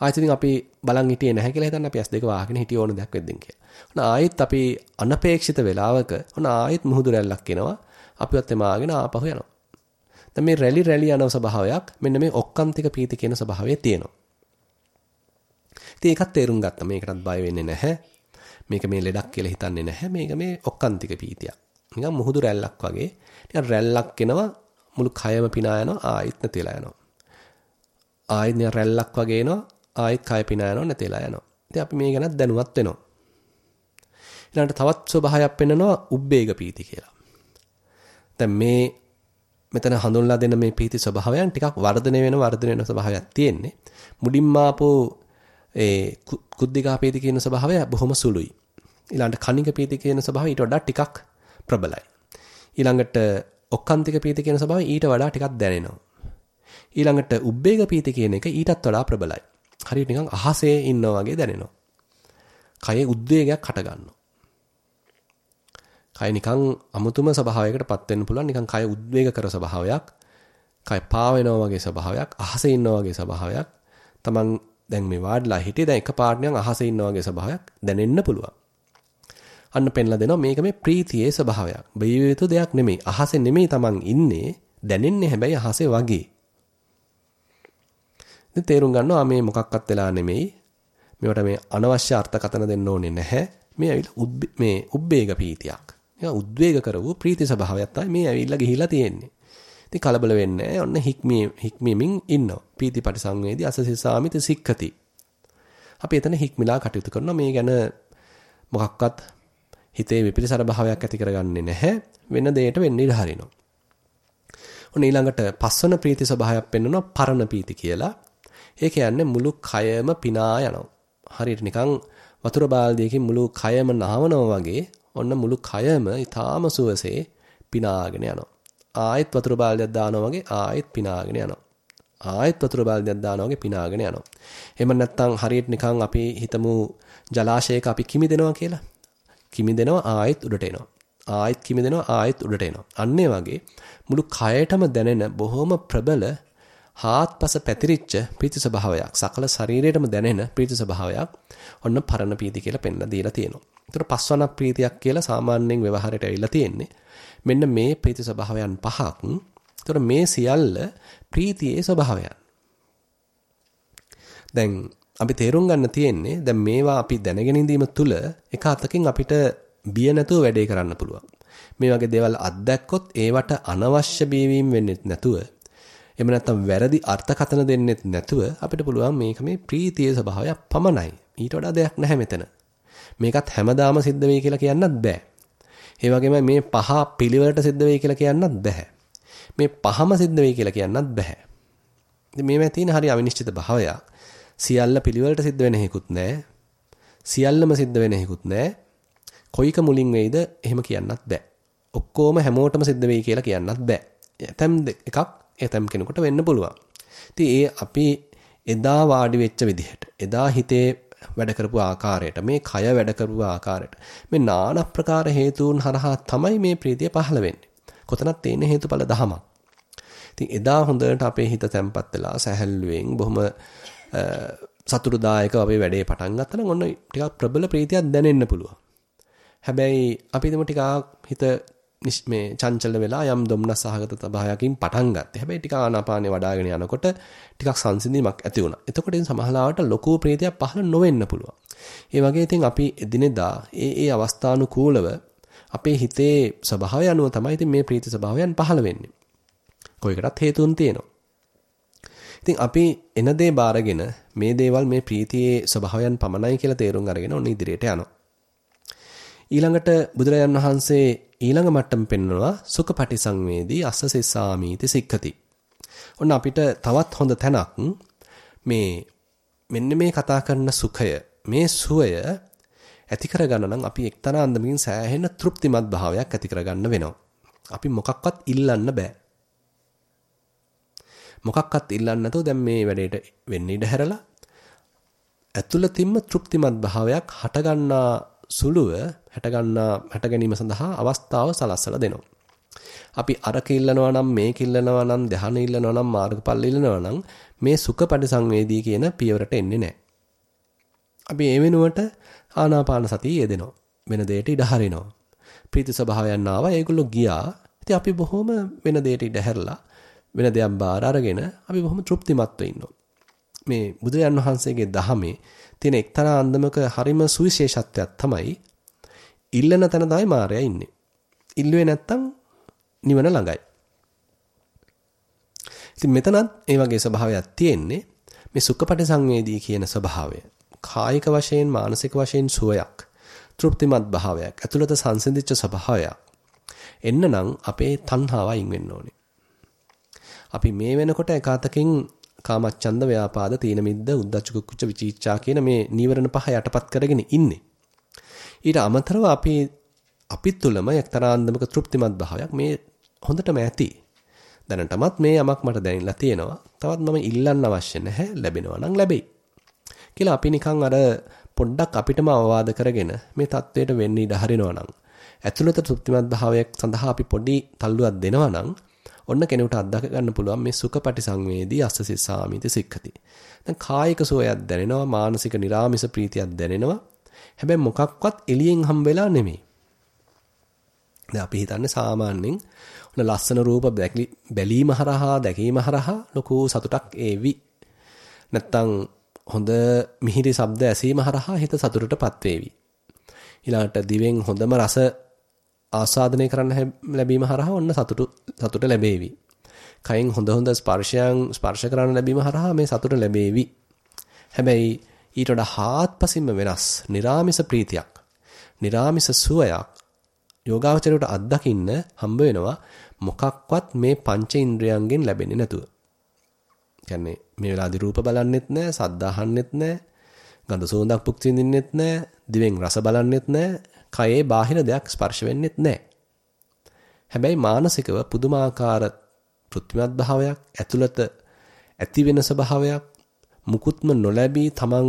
ආයෙත් ඉතින් අපි බලන් හිටියේ නැහැ කියලා හිතන්න අපි S2 වාගෙන හිටිය ඕන දෙයක් වෙද්දින් කියලා. ඔන්න ආයෙත් අපි අනපේක්ෂිත වෙලාවක ඔන්න ආයෙත් මුහුදු රැල්ලක් එනවා. අපිවත් තෙමාගෙන ආපහු යනවා. දැන් මේ රැලි රැලි යන ස්වභාවයක් මෙන්න මේ ඔක්කාන්තික පීති කියන ස්වභාවය තියෙනවා. ඉතින් ඒකත් තේරුම් ගත්තා. මේකටත් බය වෙන්නේ නැහැ. මේක මේ ලෙඩක් කියලා හිතන්නේ නැහැ. මේක මේ ඔක්කාන්තික පීතියක්. නිකන් මුහුදු රැල්ලක් වගේ. නිකන් රැල්ලක් එනවා මුළු කයම පිනා යනවා ආයෙත් නැතිලා යනවා. ආයෙත් නිකන් රැල්ලක් වගේ එනවා ආයෙත් කය පිනා යනවා නැතිලා යනවා. ඉතින් අපි මේ ගැන දැනුවත් වෙනවා. ඊළඟට තවත් ස්වභාවයක් පෙන්වනවා උබ්බේග පීති කියලා. දැන් මේ මෙතන හඳුන්ලා දෙන මේ පීති ස්වභාවයන් ටිකක් වර්ධනය වෙන වර්ධනය වෙන ස්වභාවයක් තියෙන්නේ. මුඩින්ම ආපෝ ඒ කුද්ධිකා පීති කියන ස්වභාවය බොහොම සුළුයි. ඊළඟට කණික පීති කියන ස්වභාවය ඊට වඩා ටිකක් ප්‍රබලයි. ඊළඟට ඔක්කාන්තික පීති කියන ස්වභාවය ඊට වඩා ටිකක් දැනෙනවා. ඊළඟට උබ්බේග පීති කියන එක ඊටත් වඩා ප්‍රබලයි. හරියට නිකන් අහසේ ඉන්නා වගේ දැනෙනවා. කයේ උද්වේගයක් හට ගන්නවා. කය නිකන් අමුතුම ස්වභාවයකටපත් වෙන්න පුළුවන් නිකන් කය උද්වේග කර ස්වභාවයක්. කය පාවෙනවා වගේ ස්වභාවයක්, අහසේ ඉන්නා වගේ ස්වභාවයක්. Taman දැන් මේ වාඩිලා හිටියේ දැන් එකපාරට නිකන් අහසේ ඉන්නා වගේ ස්වභාවයක් දැනෙන්න පුළුවන්. අන්න පෙන්ලා දෙනවා මේක මේ ප්‍රීතියේ ස්වභාවයක්. බිය යුතු දෙයක් නෙමෙයි. අහසේ නෙමෙයි Taman ඉන්නේ. දැනෙන්නේ හැබැයි අහසේ වගේ. ඉතින් තේරුම් ගන්නවා මේ මොකක්වත් වෙලා නෙමෙයි. මේවට මේ අනවශ්‍ය අර්ථකතන දෙන්න ඕනේ නැහැ. මේ ඇවිල්ලා මේ උබ්බේග පීතියක්. නිකන් උද්වේග කරවූ ප්‍රීති ස්වභාවයක් තමයි මේ ඇවිල්ලා ගිහිලා තියෙන්නේ. ඉතින් කලබල වෙන්නේ නැහැ. ඔන්න හික්මී හික්මීමින් ඉන්නවා. පීති පරිසංවේදී අසසිසාමිත සික්ඛති. අපි එතන හික්මිලා කටයුතු කරනවා මේ ගැන මොකක්වත් හිතේ විපිරිසර භාවයක් ඇති කරගන්නේ නැහැ. වෙන දෙයකට වෙන්න ඉඩ හරිනවා. ඔන්න ඊළඟට පස්වන ප්‍රීති ස්වභාවයක් පෙන්වනවා පරණ ප්‍රීති කියලා. ඒ කියන්නේ මුළු කයම පිනා යනවා. හරියට නිකන් වතුර බාල්දියකින් මුළු කයම නහවනවා වගේ ඔන්න මුළු කයම ඊටාම සුවසේ පිනාගෙන යනවා. ආයෙත් වතුර බාල්දියක් දානවා වගේ ආයෙත් පිනාගෙන යනවා. ආයෙත් වතුර බාල්දියක් දානවා වගේ පිනාගෙන යනවා. එහෙම නැත්නම් හරියට නිකන් අපි හිතමු ජලාශයක අපි කිමිදෙනවා කියලා. කිමිදෙනවා ආයෙත් උඩට එනවා. ආයෙත් කිමිදෙනවා ආයෙත් උඩට එනවා. අන්න වගේ මුළු කයටම දැනෙන බොහොම ප්‍රබල හාත්පස පැතිරිච්ච ප්‍රීති ස්වභාවයක් සකල ශරීරයටම දැනෙන ප්‍රීති ස්වභාවයක් ඔන්න පරණ ප්‍රීති කියලා පෙන්ලා දීලා තියෙනවා. ඒතර පස්වන ප්‍රීතියක් කියලා සාමාන්‍යයෙන් ව්‍යවහාරයට ඇවිල්ලා තියෙන්නේ. මෙන්න මේ ප්‍රීති ස්වභාවයන් පහක්. ඒතර මේ සියල්ල ප්‍රීතියේ ස්වභාවයන්. දැන් අපි තේරුම් ගන්න තියෙන්නේ දැන් මේවා අපි දැනගෙන ඉඳීම තුළ එක අතකින් අපිට බිය නැතුව වැඩේ කරන්න පුළුවන්. මේ වගේ දේවල් අත්දැක්කොත් ඒවට අනවශ්‍ය බියවීම වෙන්නේ නැතුව එහෙම නැත්නම් වැරදි අර්ථකථන දෙන්නෙත් නැතුව අපිට පුළුවන් මේක මේ ප්‍රීතියේ ස්වභාවයක් පමණයි. ඊට වඩා දෙයක් නැහැ මෙතන. මේකත් හැමදාම සිද්ධ වෙයි කියලා කියන්නත් බෑ. ඒ වගේම මේ පහ පිළිවෙලට සිද්ධ වෙයි කියලා කියන්නත් බෑ. මේ පහම සිද්ධ වෙයි කියලා කියන්නත් බෑ. ඉතින් මේවා තියෙන හරි අවිනිශ්චිත භාවයක්. සියල්ල පිළිවෙලට සිද්ධ වෙන හේකුත් නැහැ. සියල්ලම සිද්ධ වෙන හේකුත් නැහැ. කොයික මුලින් වෙයිද එහෙම කියන්නත් බෑ. ඔක්කොම හැමෝටම සිද්ධ වෙයි කියලා කියන්නත් බෑ. ඇතම් එකක් ඇතම් කෙනෙකුට වෙන්න පුළුවන්. ඉතින් ඒ අපි එදා වාඩි වෙච්ච විදිහට එදා හිතේ වැඩ කරපු ආකාරයට මේ කය වැඩ කරපු ආකාරයට මේ নানা ප්‍රකාර හේතුන් හරහා තමයි මේ ප්‍රීතිය පහළ වෙන්නේ. කොතනක් තියෙන හේතුඵල දහමක්. ඉතින් එදා හොඳට අපේ හිත තැම්පත් වෙලා සැහැල්ලුවෙන් බොහොම සතුටුදායකව අපේ වැඩේ පටන් ගත්තා නම් ඔන්න ටිකක් ප්‍රබල ප්‍රීතියක් දැනෙන්න පුළුවන්. හැබැයි අපි දෙමු ටිකක් හිත මේ චංචල වෙලා යම් දුම්නස් සහගත තබහයකින් පටන් ගත්තේ. හැබැයි ටික ආනාපානේ වඩ아가ගෙන යනකොට ටිකක් සංසිඳීමක් ඇති වුණා. එතකොට ඉතින් සමහරවට ලොකු ප්‍රීතියක් පහළ නොවෙන්න පුළුවන්. ඒ වගේ ඉතින් අපි එදිනෙදා ඒ ඒ අවස්ථානුකූලව අපේ හිතේ ස්වභාවය අනුව තමයි ඉතින් මේ ප්‍රීති ස්වභාවයන් පහළ වෙන්නේ. කොයිකටත් හේතුන් තියෙනවා. ඉතින් අපි එන දේ බාරගෙන මේ දේවල් මේ ප්‍රීතියේ ස්වභාවයන් පමණයි කියලා තේරුම් අරගෙන ඔන්න ඉදිරියට යනවා. ඊළඟට බුදුරජාන් වහන්සේ ඊළඟ මට්ටම පෙන්වනවා සුඛපටි සංවේදී අස්ස සෙස්සාමීති සික්ඛති. ඔන්න අපිට තවත් හොඳ තැනක් මේ මෙන්න මේ කතා කරන සුඛය මේ සුවය ඇති කරගන්න නම් අපි එක්තරා අන්දමකින් සෑහෙන තෘප්තිමත් භාවයක් ඇති කරගන්න වෙනවා. අපි මොකක්වත් ඉල්ලන්න බෑ. මොකක්වත් ඉල්ලන්න නැතුව දැන් මේ වැඩේට වෙන්න ඉඩ හැරලා ඇතුළතින්ම තෘප්තිමත් භාවයක් හටගන්නා සුළුව හැටගන්නා හැට ගැනීම සඳහා අවස්ථාව සලස්සලා දෙනවා. අපි අර කිල්ලනවා නම් මේ කිල්ලනවා නම් ධහන ඉල්ලනවා නම් මාර්ගඵල ඉල්ලනවා නම් මේ සුඛ පරිසංවේදී කියන පියවරට එන්නේ නැහැ. අපි ඒ වෙනුවට ආනාපාන සතිය යෙදෙනවා. වෙන දෙයකට ඉඩ හරිනවා. ප්‍රීති ස්වභාවයන් ආවා ඒගොල්ලෝ ගියා. ඉතින් අපි බොහොම වෙන දෙයකට ඉඩ හැරලා වෙන දෙයක් බාර අරගෙන අපි බොහොම තෘප්තිමත්ව ඉන්නවා. මේ බුදුරජාන් වහන්සේගේ දහමේ තියෙන එක්තරා අන්දමක හරිම සුවිශේෂත්වයක් තමයි ඉල්ලන තැන තමයි මායя ඉන්නේ. ඉල්ලුවේ නැත්තම් නිවන ළඟයි. ඉතින් මෙතනත් ඒ වගේ ස්වභාවයක් තියෙන්නේ මේ සුඛපටි සංවේදී කියන ස්වභාවය. කායික වශයෙන් මානසික වශයෙන් සුවයක්, තෘප්තිමත් භාවයක්, ඇතුළත සංසිඳිච්ච ස්වභාවයක්. එන්න නම් අපේ තණ්හාව අයින් වෙන්න ඕනේ. අපි මේ වෙනකොට එකාතකින් කාමච්ඡන්ද ව්‍යාපාද තීන මිද්ද උද්ධච්ච කුච්ච විචිකිච්ඡා කියන මේ නීවරණ පහ යටපත් කරගෙන ඉන්නේ. ඊට අමතරව අපි අපි තුළම එක්තරා අන්දමක තෘප්තිමත් භාවයක් මේ හොඳටම ඇති. දැනටමත් මේ යමක් මට දැනෙලා තියෙනවා. තවත් මම ඉල්ලන්න අවශ්‍ය නැහැ. ලැබෙනවා නම් ලැබෙයි. කියලා අපි නිකන් අර පොඩ්ඩක් අපිටම අවවාද කරගෙන මේ தത്വයට වෙන්න ඉඩ හරිනවා නම් ඇතුළත තෘප්තිමත් භාවයක් සඳහා අපි පොඩි තල්ලුවක් දෙනවා නම් ඔන්න කෙනෙකුට අත්දක ගන්න පුළුවන් මේ සුඛපටි සංවේදී අස්ස සිස්සාමිති සික්ඛති. දැන් කායික සුවයක් දැනෙනවා මානසික නිරාමිස ප්‍රීතියක් දැනෙනවා. හැබැයි මොකක්වත් එළියෙන් හම් වෙලා නෙමෙයි. දැන් අපි හිතන්නේ සාමාන්‍යයෙන් ඔන්න ලස්සන රූප බැලීම හරහා දැකීම හරහා ලොකු සතුටක් ඒවි. නැත්තම් හොඳ මිහිරි ශබ්ද ඇසීම හරහා හිත සතුටටපත් වේවි. ඊළඟට දිවෙන් හොඳම රස ආස්වාදනය කරන්න ලැබීම හරහා ඔන්න සතුට සතුට ලැබේවි. කයෙන් හොඳ හොඳ ස්පර්ශයන් ස්පර්ශ කරන්න ලැබීම හරහා මේ සතුට ලැබේවි. හැබැයි ඊට වඩා හාත්පසින්ම වෙනස්, निराமிස ප්‍රීතියක්, निराமிස සුවයක් යෝගාවචරයට අත්දකින්න හම්බ වෙනවා මොකක්වත් මේ පංච ඉන්ද්‍රයන්ගෙන් ලැබෙන්නේ නැතුව. කියන්නේ මේ වෙලාවේදී රූප බලන්නෙත් නැහැ, සද්ද අහන්නෙත් නැහැ, ගඳ සුවඳක් පුක්ති විඳින්නෙත් නැහැ, දිවෙන් රස බලන්නෙත් නැහැ, කයේ බාහිර දෙයක් ස්පර්ශ වෙන්නෙත් නැහැ. හැබැයි මානසිකව පුදුමාකාර පෘථ්විමත් භාවයක්, ඇතුළත ඇති වෙන ස්වභාවයක්, මුකුත්ම නොලැබී තමන්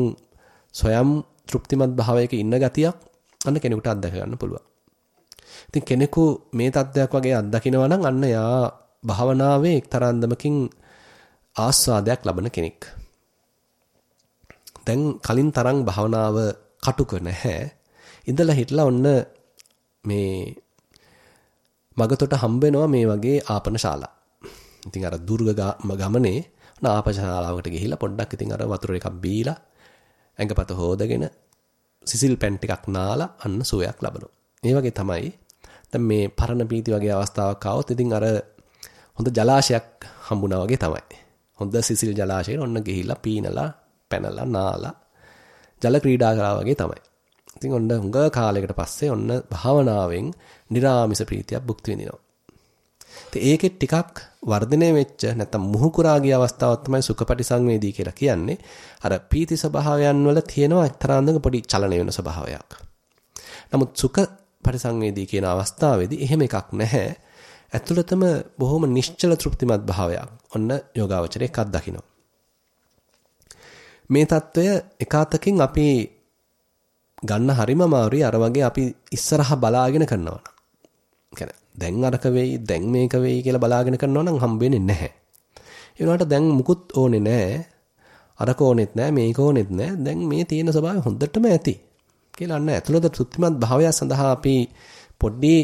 සොයම් තෘප්තිමත් භාවයක ඉන්න ගතියක් අන්න කෙනෙකුට අත්දැක ගන්න පුළුවන්. ඉතින් කෙනෙකු මේ தත්වයක් වගේ අත්දකිනවා නම් අන්න යා භාවනාවේ එක්තරා අන්දමකින් ආස්වාදයක් ලබන කෙනෙක්. දැන් කලින් තරම් භාවනාව කටුක නැහැ. ඉඳලා හිටලා ඔන්න මේ මගතොට හම්බ වෙනවා මේ වගේ ආපන ශාලා. ඉතින් අර දුර්ග ගමනේ ආපන ශාලාවකට ගිහිල්ලා පොඩ්ඩක් ඉතින් අර වතුර එකක් බීලා ඇඟපත හොදගෙන සිසිල් පැන් ටිකක් නාලා අන්න සුවයක් ලබනවා. මේ වගේ තමයි දැන් මේ පරණ පීති වගේ අවස්ථාවක් ආවොත් ඉතින් අර හොඳ ජලාශයක් හම්බුණා වගේ තමයි. හොඳ සිසිල් ජලාශයකට ඔන්න ගිහිල්ලා පීනලා පැනලා නාලා ජල ක්‍රීඩා කරා වගේ තමයි. ඉතින් ඔන්න හුඟ කාලයකට පස්සේ ඔන්න භාවනාවෙන් निराமிස ප්‍රීතියක් භුක්ති විඳිනවා. ඉතින් ඒකේ ටිකක් වර්ධනය වෙච්ච නැත්නම් මුහුකුරාගේ අවස්ථාවක් තමයි සුඛපටි සංවේදී කියලා කියන්නේ. අර ප්‍රීති ස්වභාවයන් වල තියෙනවා එක්තරාන්දක පොඩි චලන වෙන ස්වභාවයක්. නමුත් සුඛ පරිසංවේදී කියන අවස්ථාවේදී එහෙම එකක් නැහැ. ඇතුළතම බොහොම නිශ්චල තෘප්තිමත් භාවයක්. ඔන්න යෝගාවචරයක් අත්දකින්න. මේ తত্ত্বය එකාතකින් අපි ගන්න හරිම අමාරුයි අර වගේ අපි ඉස්සරහා බලාගෙන කරනවා නම්. දැන් අරක වෙයි දැන් මේක වෙයි කියලා බලාගෙන කරනවා නම් හම්බෙන්නේ නැහැ. ඒ වුණාට දැන් මුකුත් ඕනේ නැහැ. අරක ඕනෙත් නැහැ මේක ඕනෙත් නැහැ. දැන් මේ තියෙන ස්වභාවය හොඳටම ඇති. කියලා අන්න ඇතුළත තෘප්තිමත් භාවය සඳහා අපි පොඩ්ඩි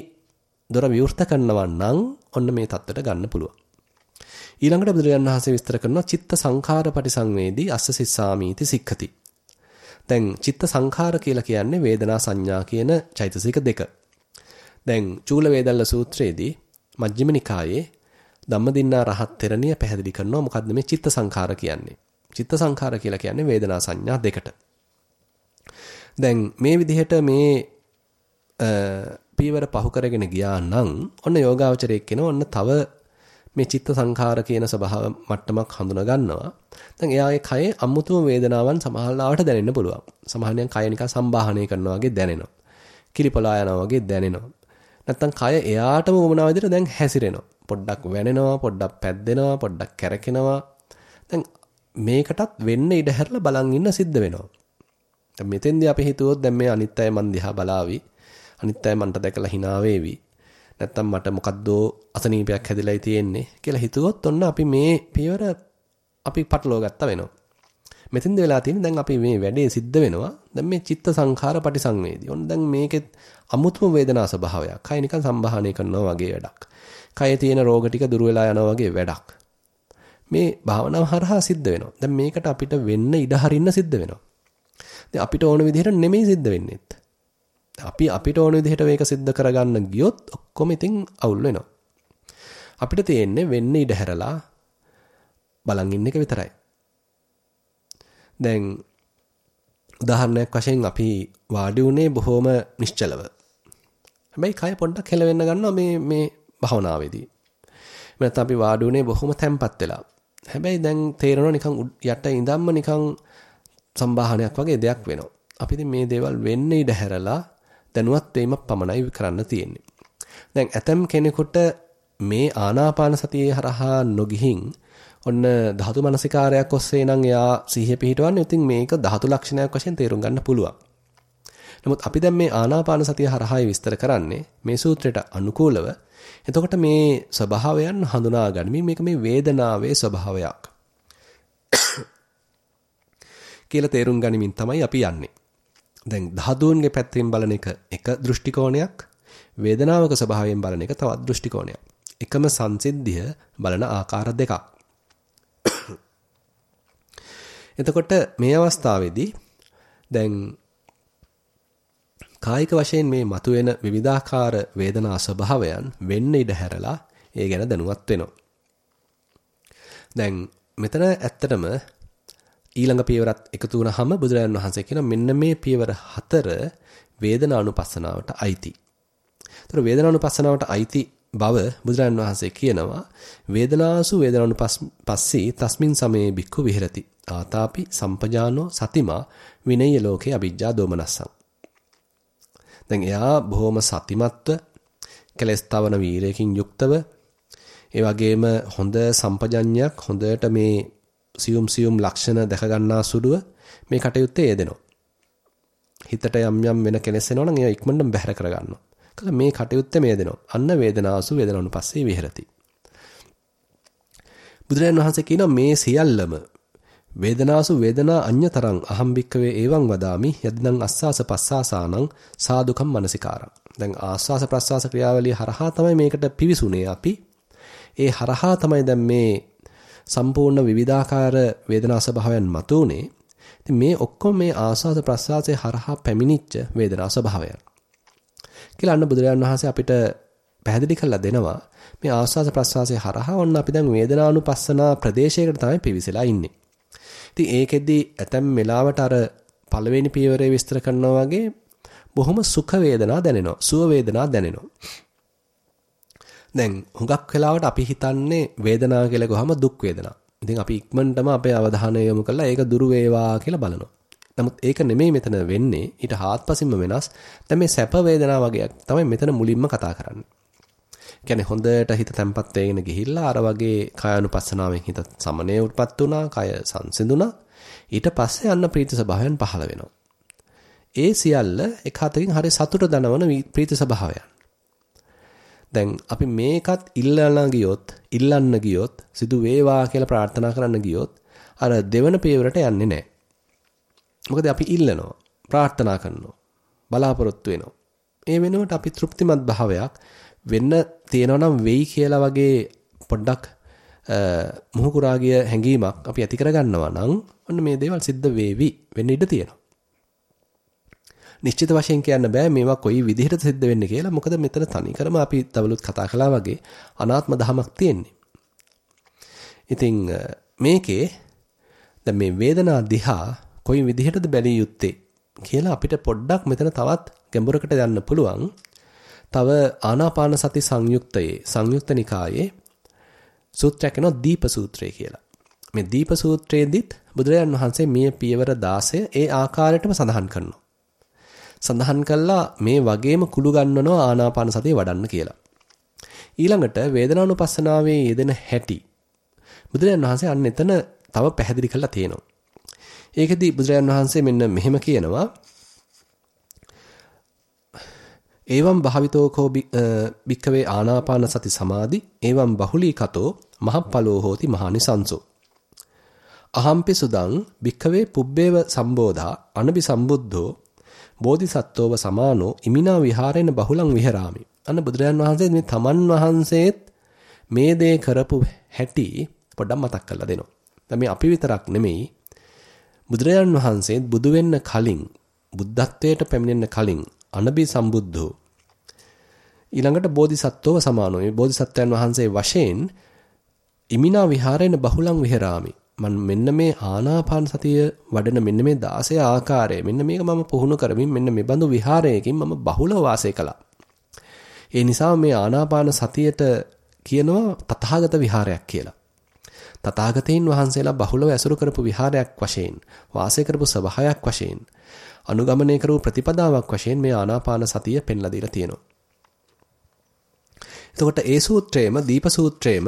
දොර විවෘත කරනවා නම් ඔන්න මේ தත්තට ගන්න පුළුවන්. ඊළඟට බුදුරජාණන් වහන්සේ විස්තර කරනවා චිත්ත සංඛාර පරිසංවේදී අස්ස සිස්සාමීති සික්ඛති. දැන් චිත්ත සංඛාර කියලා කියන්නේ වේදනා සංඥා කියන චෛතසික දෙක. දැන් චූල වේදල්ල සූත්‍රයේදී මජ්ක්‍ධිම නිකායේ ධම්මදින්නා රහත් තෙරණිය පැහැදිලි කරනවා මොකද්ද මේ චිත්ත සංඛාර කියන්නේ. චිත්ත සංඛාර කියලා කියන්නේ වේදනා සංඥා දෙකට. දැන් මේ විදිහට මේ පීවර පහු කරගෙන ගියා නම් ඔන්න යෝගාවචරයේ කියන ඔන්න තව මේ චිත්ත සංඛාර කියන ස්වභාව මට්ටමක් හඳුනා ගන්නවා. දැන් එයාගේ කයේ අමුතුම වේදනාවන් සමහරවිට දැනෙන්න පුළුවන්. සමහරවිට කය නිකන් සම්බාහනය කරනවා වගේ දැනෙනවා. කිලිපලා යනවා වගේ දැනෙනවා. නැත්තම් කය එයාටම වමනා විදිහට දැන් හැසිරෙනවා. පොඩ්ඩක් වැනෙනවා, පොඩ්ඩක් පැද්දෙනවා, පොඩ්ඩක් කැරකෙනවා. දැන් මේකටත් වෙන්න ඉඩ හැරලා බලන් ඉන්න සිද්ධ වෙනවා. දැන් මෙතෙන්දී අපි හිතුවොත් දැන් මේ අනිත් අය මන් දිහා බලාවි. අනිත් අය මන්ට දැකලා hina වේවි. නැත්තම් මට මොකද්දෝ අසනීපයක් හැදිලායි තියෙන්නේ කියලා හිතුවොත් ඔන්න අපි මේ පියවර අපි පටලවා ගත්තා වෙනවා. මෙතෙන්ද වෙලා තියෙන්නේ දැන් අපි මේ වැඩේ සිද්ධ වෙනවා. දැන් මේ චිත්ත සංඛාර පටිසංවේදී. ඔන්න දැන් මේකෙත් අමුතුම වේදනා ස්වභාවයක්. කය නිකන් සම්බාහනය කරනවා වගේ වැඩක්. කයේ තියෙන රෝග ටික දුර වෙලා යනවා වගේ වැඩක්. මේ භාවනාව හරහා සිද්ධ වෙනවා. දැන් මේකට අපිට වෙන්න ඉඩ හරින්න සිද්ධ වෙනවා. දැන් අපිට ඕන විදිහට නෙමෙයි සිද්ධ වෙන්නේත්. අපි අපිට ඕන විදිහට මේක सिद्ध කරගන්න ගියොත් ඔක්කොම ඉතින් අවුල් වෙනවා. අපිට තියෙන්නේ වෙන්න ඉඩ හැරලා බලන් ඉන්න එක විතරයි. දැන් උදාහරණයක් වශයෙන් අපි වාඩි උනේ බොහොම නිශ්චලව. හැබැයි කය පොඩ්ඩක් හෙලවෙන්න ගන්නවා මේ මේ භවනාවේදී. නැත්නම් අපි වාඩි උනේ බොහොම තැම්පත් වෙලා. හැබැයි දැන් තේරෙනවා නිකන් යට ඉඳන්ම නිකන් සම්බාහනයක් වගේ දෙයක් වෙනවා. අපි ඉතින් මේ දේවල් වෙන්න ඉඩ හැරලා දැනුවත් වීමක් පමණයි කරන්න තියෙන්නේ. දැන් ඇතම් කෙනෙකුට මේ ආනාපාන සතියේ හරහා නොගිහින් ඔන්න ධාතු මනසිකාරයක් ඔස්සේ නම් එයා සිහිය පිහිටවන්නේ. ඉතින් මේක ධාතු ලක්ෂණයක් වශයෙන් තේරුම් ගන්න පුළුවන්. නමුත් අපි දැන් මේ ආනාපාන සතිය හරහායි විස්තර කරන්නේ මේ සූත්‍රයට අනුකූලව. එතකොට මේ ස්වභාවයන් හඳුනා ගනිමින් මේක මේ වේදනාවේ ස්වභාවයක්. කියලා තේරුම් ගනිමින් තමයි අපි යන්නේ. දැන් ධාතුන්ගේ පැත්තෙන් බලන එක එක දෘෂ්ටි කෝණයක්, වේදනාවක ස්වභාවයෙන් බලන එක තවත් දෘෂ්ටි කෝණයක්. එකම සංසිද්ධිය බලන ආකාර දෙකක්. එතකොට මේ අවස්ථාවේදී දැන් කායික වශයෙන් මේ මතුවෙන විවිධාකාර වේදනා ස්වභාවයන් වෙන්න ඉඩ හැරලා ඒ ගැන දැනුවත් වෙනවා. දැන් මෙතන ඇත්තටම ඊළඟ පියවරත් එකතු වුණාම බුදුරජාණන් වහන්සේ කියන මෙන්න මේ පියවර හතර වේදනානුපස්සනාවට අයිති. ඒතර වේදනානුපස්සනාවට අයිති බව බුදුරජාණන් වහන්සේ කියනවා වේදනාසු වේදනානුපස්සී තස්මින් සමේ බික්ඛු විහෙරති. ආතාපි සම්පජානෝ සතිමා විනය්‍ය ලෝකේ අවිජ්ජා දෝමනස්සං. දැන් එයා බොහොම සතිමත්ව කෙලස්තවන වීරයකින් යුක්තව ඒ වගේම හොඳ සම්පජඤ්ඤයක් හොඳට මේ සියුම් සියුම් ලක්ෂණ දැක ගන්නා සුළුව මේ කටයුත්තේ යෙදෙනවා. හිතට යම් යම් වෙන කෙලෙස් එනවා නම් ඒවා ඉක්මනට බැහැර කර ගන්නවා. කල මේ කටයුත්තේ මේ දෙනවා. අන්න වේදනාසු වේදනානුපස්සේ විහෙරති. බුදුරජාණන් වහන්සේ කියනවා මේ සියල්ලම වේදනාසු වේදනා අඤ්‍යතරං අහම් භික්කවේ එවං වදාමි යදිනං අස්සාස පස්සාසානං සාදුකම් මනසිකාරං දැන් ආස්වාස ප්‍රස්වාස ක්‍රියාවලිය හරහා තමයි මේකට පිවිසුනේ අපි ඒ හරහා තමයි දැන් මේ සම්පූර්ණ විවිධාකාර වේදනා ස්වභාවයන් මතුනේ ඉතින් මේ ඔක්කොම මේ ආස්වාද ප්‍රස්වාසයේ හරහා පැමිණිච්ච වේදනා ස්වභාවයන් කියලා අන්න බුදුරජාණන් වහන්සේ අපිට පැහැදිලි කරලා දෙනවා මේ ආස්වාද ප්‍රස්වාසයේ හරහා ඔන්න අපි දැන් වේදනානුපස්සනා ප්‍රදේශයකට තමයි පිවිසලා ඉන්නේ ඉතින් ඒකෙදි ඇතැම් වෙලාවට අර පළවෙනි පියවරේ විස්තර කරනවා වගේ බොහොම සුඛ වේදනා දැනෙනවා. සුව වේදනා දැනෙනවා. දැන් හුඟක් වෙලාවට අපි හිතන්නේ වේදනාව කියලා ගොහම දුක් වේදනා. ඉතින් අපි ඉක්මනටම අපේ අවධානය යොමු කරලා ඒක දුරු වේවා කියලා බලනවා. නමුත් ඒක නෙමෙයි මෙතන වෙන්නේ. ඊට හාත්පසින්ම වෙනස්. දැන් මේ සැප වේදනා වගේක් තමයි මෙතන මුලින්ම කතා කරන්නේ. කියන්නේ හොඳට හිත තැම්පත් වෙගෙන ගිහිල්ලා අර වගේ කායानुපස්සනාවෙන් හිත සමනය උත්පත් වුණා, කය සංසිඳුණා. ඊට පස්සේ අන්න ප්‍රීති ස්වභාවයන් පහළ වෙනවා. ඒ සියල්ල එක හතකින් හරි සතුට දනවන ප්‍රීති ස්වභාවයන්. දැන් අපි මේකත් ඉල්ලන්න ගියොත්, ඉල්ලන්න ගියොත්, සිදු වේවා කියලා ප්‍රාර්ථනා කරන්න ගියොත් අර දෙවන පියවරට යන්නේ නැහැ. මොකද අපි ඉල්ලනවා, ප්‍රාර්ථනා කරනවා, බලාපොරොත්තු වෙනවා. ඒ වෙනුවට අපි තෘප්තිමත් භාවයක් වෙන්න තියෙනවා නම් වෙයි කියලා වගේ පොඩ්ඩක් මුහුකුරාගිය හැඟීමක් අපි ඇති කරගන්නවා නම් ඔන්න මේ දේවල් සිද්ධ වේවි වෙන්න ඉඩ තියෙනවා. නිශ්චිත වශයෙන් කියන්න බෑ මේවා කොයි විදිහට සිද්ධ වෙන්නේ කියලා. මොකද මෙතන තනිකරම අපි තවලුත් කතා කළා වගේ අනාත්ම ධමයක් තියෙන්නේ. ඉතින් මේකේ දැන් මේ වේදනා දිහා කොයි විදිහටද බැලිය යුත්තේ කියලා අපිට පොඩ්ඩක් මෙතන තවත් ගැඹුරකට යන්න පුළුවන්. තව ආනාපාන සති සංයුක්තයේ සංයුක්ත නිකායේ සූත්‍රයක් වෙනවා දීප සූත්‍රය කියලා. මේ දීප සූත්‍රයේදීත් බුදුරජාන් වහන්සේ මේ පියවර 16 ඒ ආකාරයටම සඳහන් කරනවා. සඳහන් කළා මේ වගේම කුළු ගන්නනවා ආනාපාන සතිය වඩන්න කියලා. ඊළඟට වේදනානුපස්සනාවේ යෙදෙන හැටි බුදුරජාන් වහන්සේ අන්න එතන තව පැහැදිලි කරලා තියෙනවා. ඒකෙදි බුදුරජාන් වහන්සේ මෙන්න මෙහෙම කියනවා එවම් භාවිතෝකෝ භික්කවේ ආනාපාන සති සමාධි එවම් බහුලීකතෝ මහප්පලෝ හෝති මහානිසංසෝ අහම්පි සුදං භික්කවේ පුබ්බේව සම්බෝධා අනබි සම්බුද්ධෝ බෝධිසත්වෝව සමානෝ ඉමිනා විහාරේන බහුලං විහරාමි. අන්න බුදුරජාන් වහන්සේ මේ තමන් වහන්සේත් මේ දේ කරපු හැටි පොඩ්ඩක් මතක් කරලා දෙනවා. දැන් මේ අපි විතරක් නෙමෙයි බුදුරජාන් වහන්සේත් බුදු වෙන්න කලින් බුද්ධත්වයට පැමිණෙන්න කලින් අනබි සම්බුද්ධෝ ඊළඟට බෝධිසත්වව සමානෝ. මේ බෝධිසත්වයන් වහන්සේ වශයෙන් ඉමිනා විහාරේන බහුලං විහෙරාමි. මම මෙන්න මේ ආනාපාන සතිය වඩන මෙන්න මේ 16 ආකාරය මෙන්න මේක මම පුහුණු කරමින් මෙන්න මේ බඳු විහාරයකින් මම බහුලව වාසය කළා. ඒ නිසා මේ ආනාපාන සතියට කියනවා තථාගත විහාරයක් කියලා. තථාගතයන් වහන්සේලා බහුලව ඇසුරු කරපු විහාරයක් වශයෙන් වාසය කරපු සබහායක් වශයෙන් අනුගමනය කරපු ප්‍රතිපදාවක් වශයෙන් මේ ආනාපාන සතිය පෙන්ලා දීලා තියෙනවා. එතකොට ඒ සූත්‍රයේම දීප සූත්‍රයේම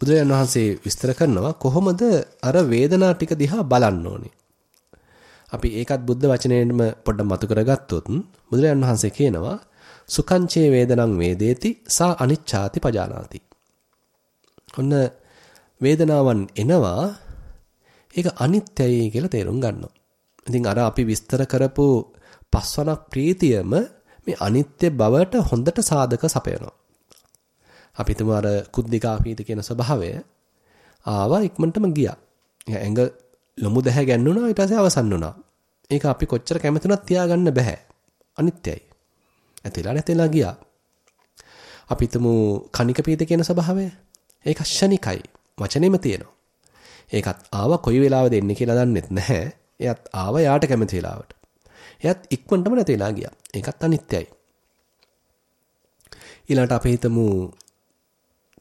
බුදුරජාන් වහන්සේ විස්තර කරනවා කොහොමද අර වේදනා ටික දිහා බලන්න ඕනේ. අපි ඒකත් බුද්ධ වචනයෙන්ම පොඩ්ඩක් මතු කරගත්තොත් බුදුරජාන් වහන්සේ කියනවා සුඛංචේ වේදනං වේදේති සා අනිච්ඡාති පජානාති. ඔන්න වේදනාවන් එනවා ඒක අනිත්‍යයි කියලා තේරුම් ගන්නවා. ඉතින් අර අපි විස්තර කරපු පස්වනක් ප්‍රීතියම මේ අනිත්‍ය බවට හොඳට සාධක සපයනවා. අපි තුමු අර කුද්ධිකා පීති කියන ස්වභාවය ආවා ඉක්මනටම ගියා. ඇඟ ලොමු දැහැ ගැන්නුණා ඊට පස්සේ අවසන් වුණා. ඒක අපි කොච්චර කැමතුණත් තියාගන්න බෑ. අනිත්‍යයි. ඇතිලා නැතිලා ගියා. අපි තුමු කණික පීති කියන ස්වභාවය. ඒක ෂණිකයි. වචනේම තියෙනවා. ඒකත් ආව කොයි වෙලාවෙද එන්නේ කියලා දන්නෙත් නැහැ. එයත් ආව යාට කැමති වෙලාවට. එයත් ඉක්මනටම නැතිලා ගියා. ඒකත් අනිත්‍යයි. ඊළඟට අපි හිතමු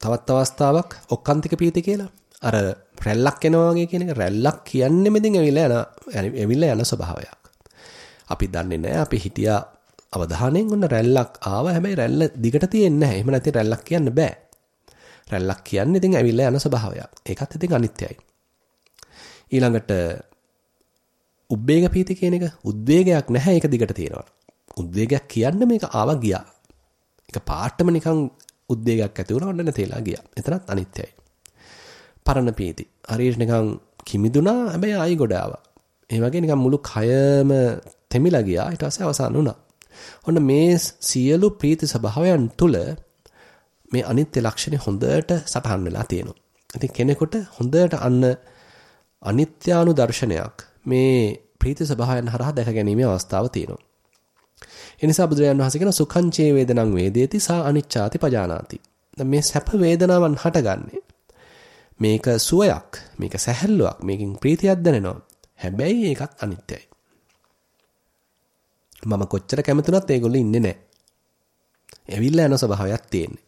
තවත් අවස්ථාවක් ඔක්කාන්තික පීති කියලා. අර රැල්ලක් එනවා වගේ කියන එක රැල්ලක් කියන්නේ මෙදින් ඇවිල්ලා යන ඇවිල්ලා යන ස්වභාවයක්. අපි දන්නේ නැහැ අපි හිටියා අවධානයෙන් ඔන්න රැල්ලක් ආවා හැබැයි රැල්ල දිගට තියෙන්නේ නැහැ. එහෙම නැති රැල්ලක් කියන්න බෑ. රැල්ලක් කියන්නේ ඉතින් ඇවිල්ලා යන ස්වභාවයක්. ඒකත් ඉතින් අනිත්‍යයි. ඊළඟට උද්වේග පීති කියන එක උද්වේගයක් නැහැ ඒක දිගට තියෙනවා. උද්වේගයක් කියන්නේ මේක ආවා ගියා. ඒක පාටම නිකන් උද්වේගයක් ඇති වුණා ඔන්න නැතිලා ගියා. එතනත් අනිත්‍යයි. පරණ පීති. හරියට නිකන් කිමිදුනා හැබැයි ආයි ගොඩ ආවා. ඒ වගේ නිකන් මුළු කයම තෙමිලා ගියා. ඊට පස්සේ අවසන් වුණා. ඔන්න මේ සියලු ප්‍රීති ස්වභාවයන් තුල මේ අනිත්‍ය ලක්ෂණය හොඳට සටහන් වෙලා තියෙනවා. ඉතින් කෙනෙකුට හොඳට අන්න අනිත්‍යානු දර්ශනයක් මේ ප්‍රීති ස්වභාවයන් හරහා දැක ගැනීමේ අවස්ථාව තියෙනවා. ඒ නිසා බුදුරජාණන් වහන්සේ කියන සුඛංචේ වේදනං වේදේති සා අනිච්ඡාති පජානාති. මේ සැප වේදනාවන් හටගන්නේ මේක සුවයක්, මේක සැහැල්ලුවක්, මේකෙන් ප්‍රීතියක් දැනෙනවා. හැබැයි ඒකත් අනිත්‍යයි. මම කොච්චර කැමතුණත් ඒගොල්ලෝ ඉන්නේ නැහැ. ඇවිල්ලා යන ස්වභාවයක් තියෙන්නේ.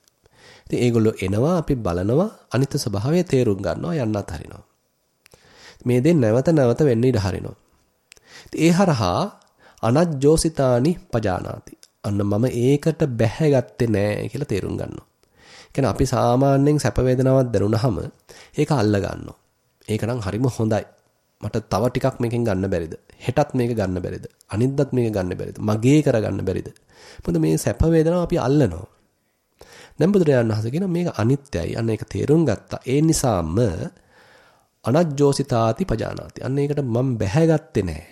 ඉතින් ඒගොල්ලෝ එනවා අපි බලනවා අනිත්‍ය ස්වභාවය තේරුම් ගන්නවා යන්නත් හරිනවා. මේ දෙන්න නැවත නැවත වෙන්න ඉඩ හරිනවා. ඒ හරහා අනජ්ජෝසිතානි පජානාති. අන්න මම ඒකට බැහැගත්තේ නෑ කියලා තේරුම් ගන්නවා. කියන්නේ අපි සාමාන්‍යයෙන් සැප වේදනාවක් දැනුණාම ඒක අල්ල ගන්නවා. ඒක නම් හරිම හොඳයි. මට තව ටිකක් මේකෙන් ගන්න බැරිද? හෙටත් මේක ගන්න බැරිද? අනිද්දාත් මේක ගන්න බැරිද? මගේ කරගන්න බැරිද? මොකද මේ සැප වේදනාව අපි අල්ලනවා. දැන් බුදුරජාණන් වහන්සේ කියන මේක අනිත්‍යයි. අන්න ඒක තේරුම් ගත්තා. ඒ නිසාම අනජ්ජෝසිතාති පජානාති. අන්න ඒකට මම බැහැගත්තේ නෑ.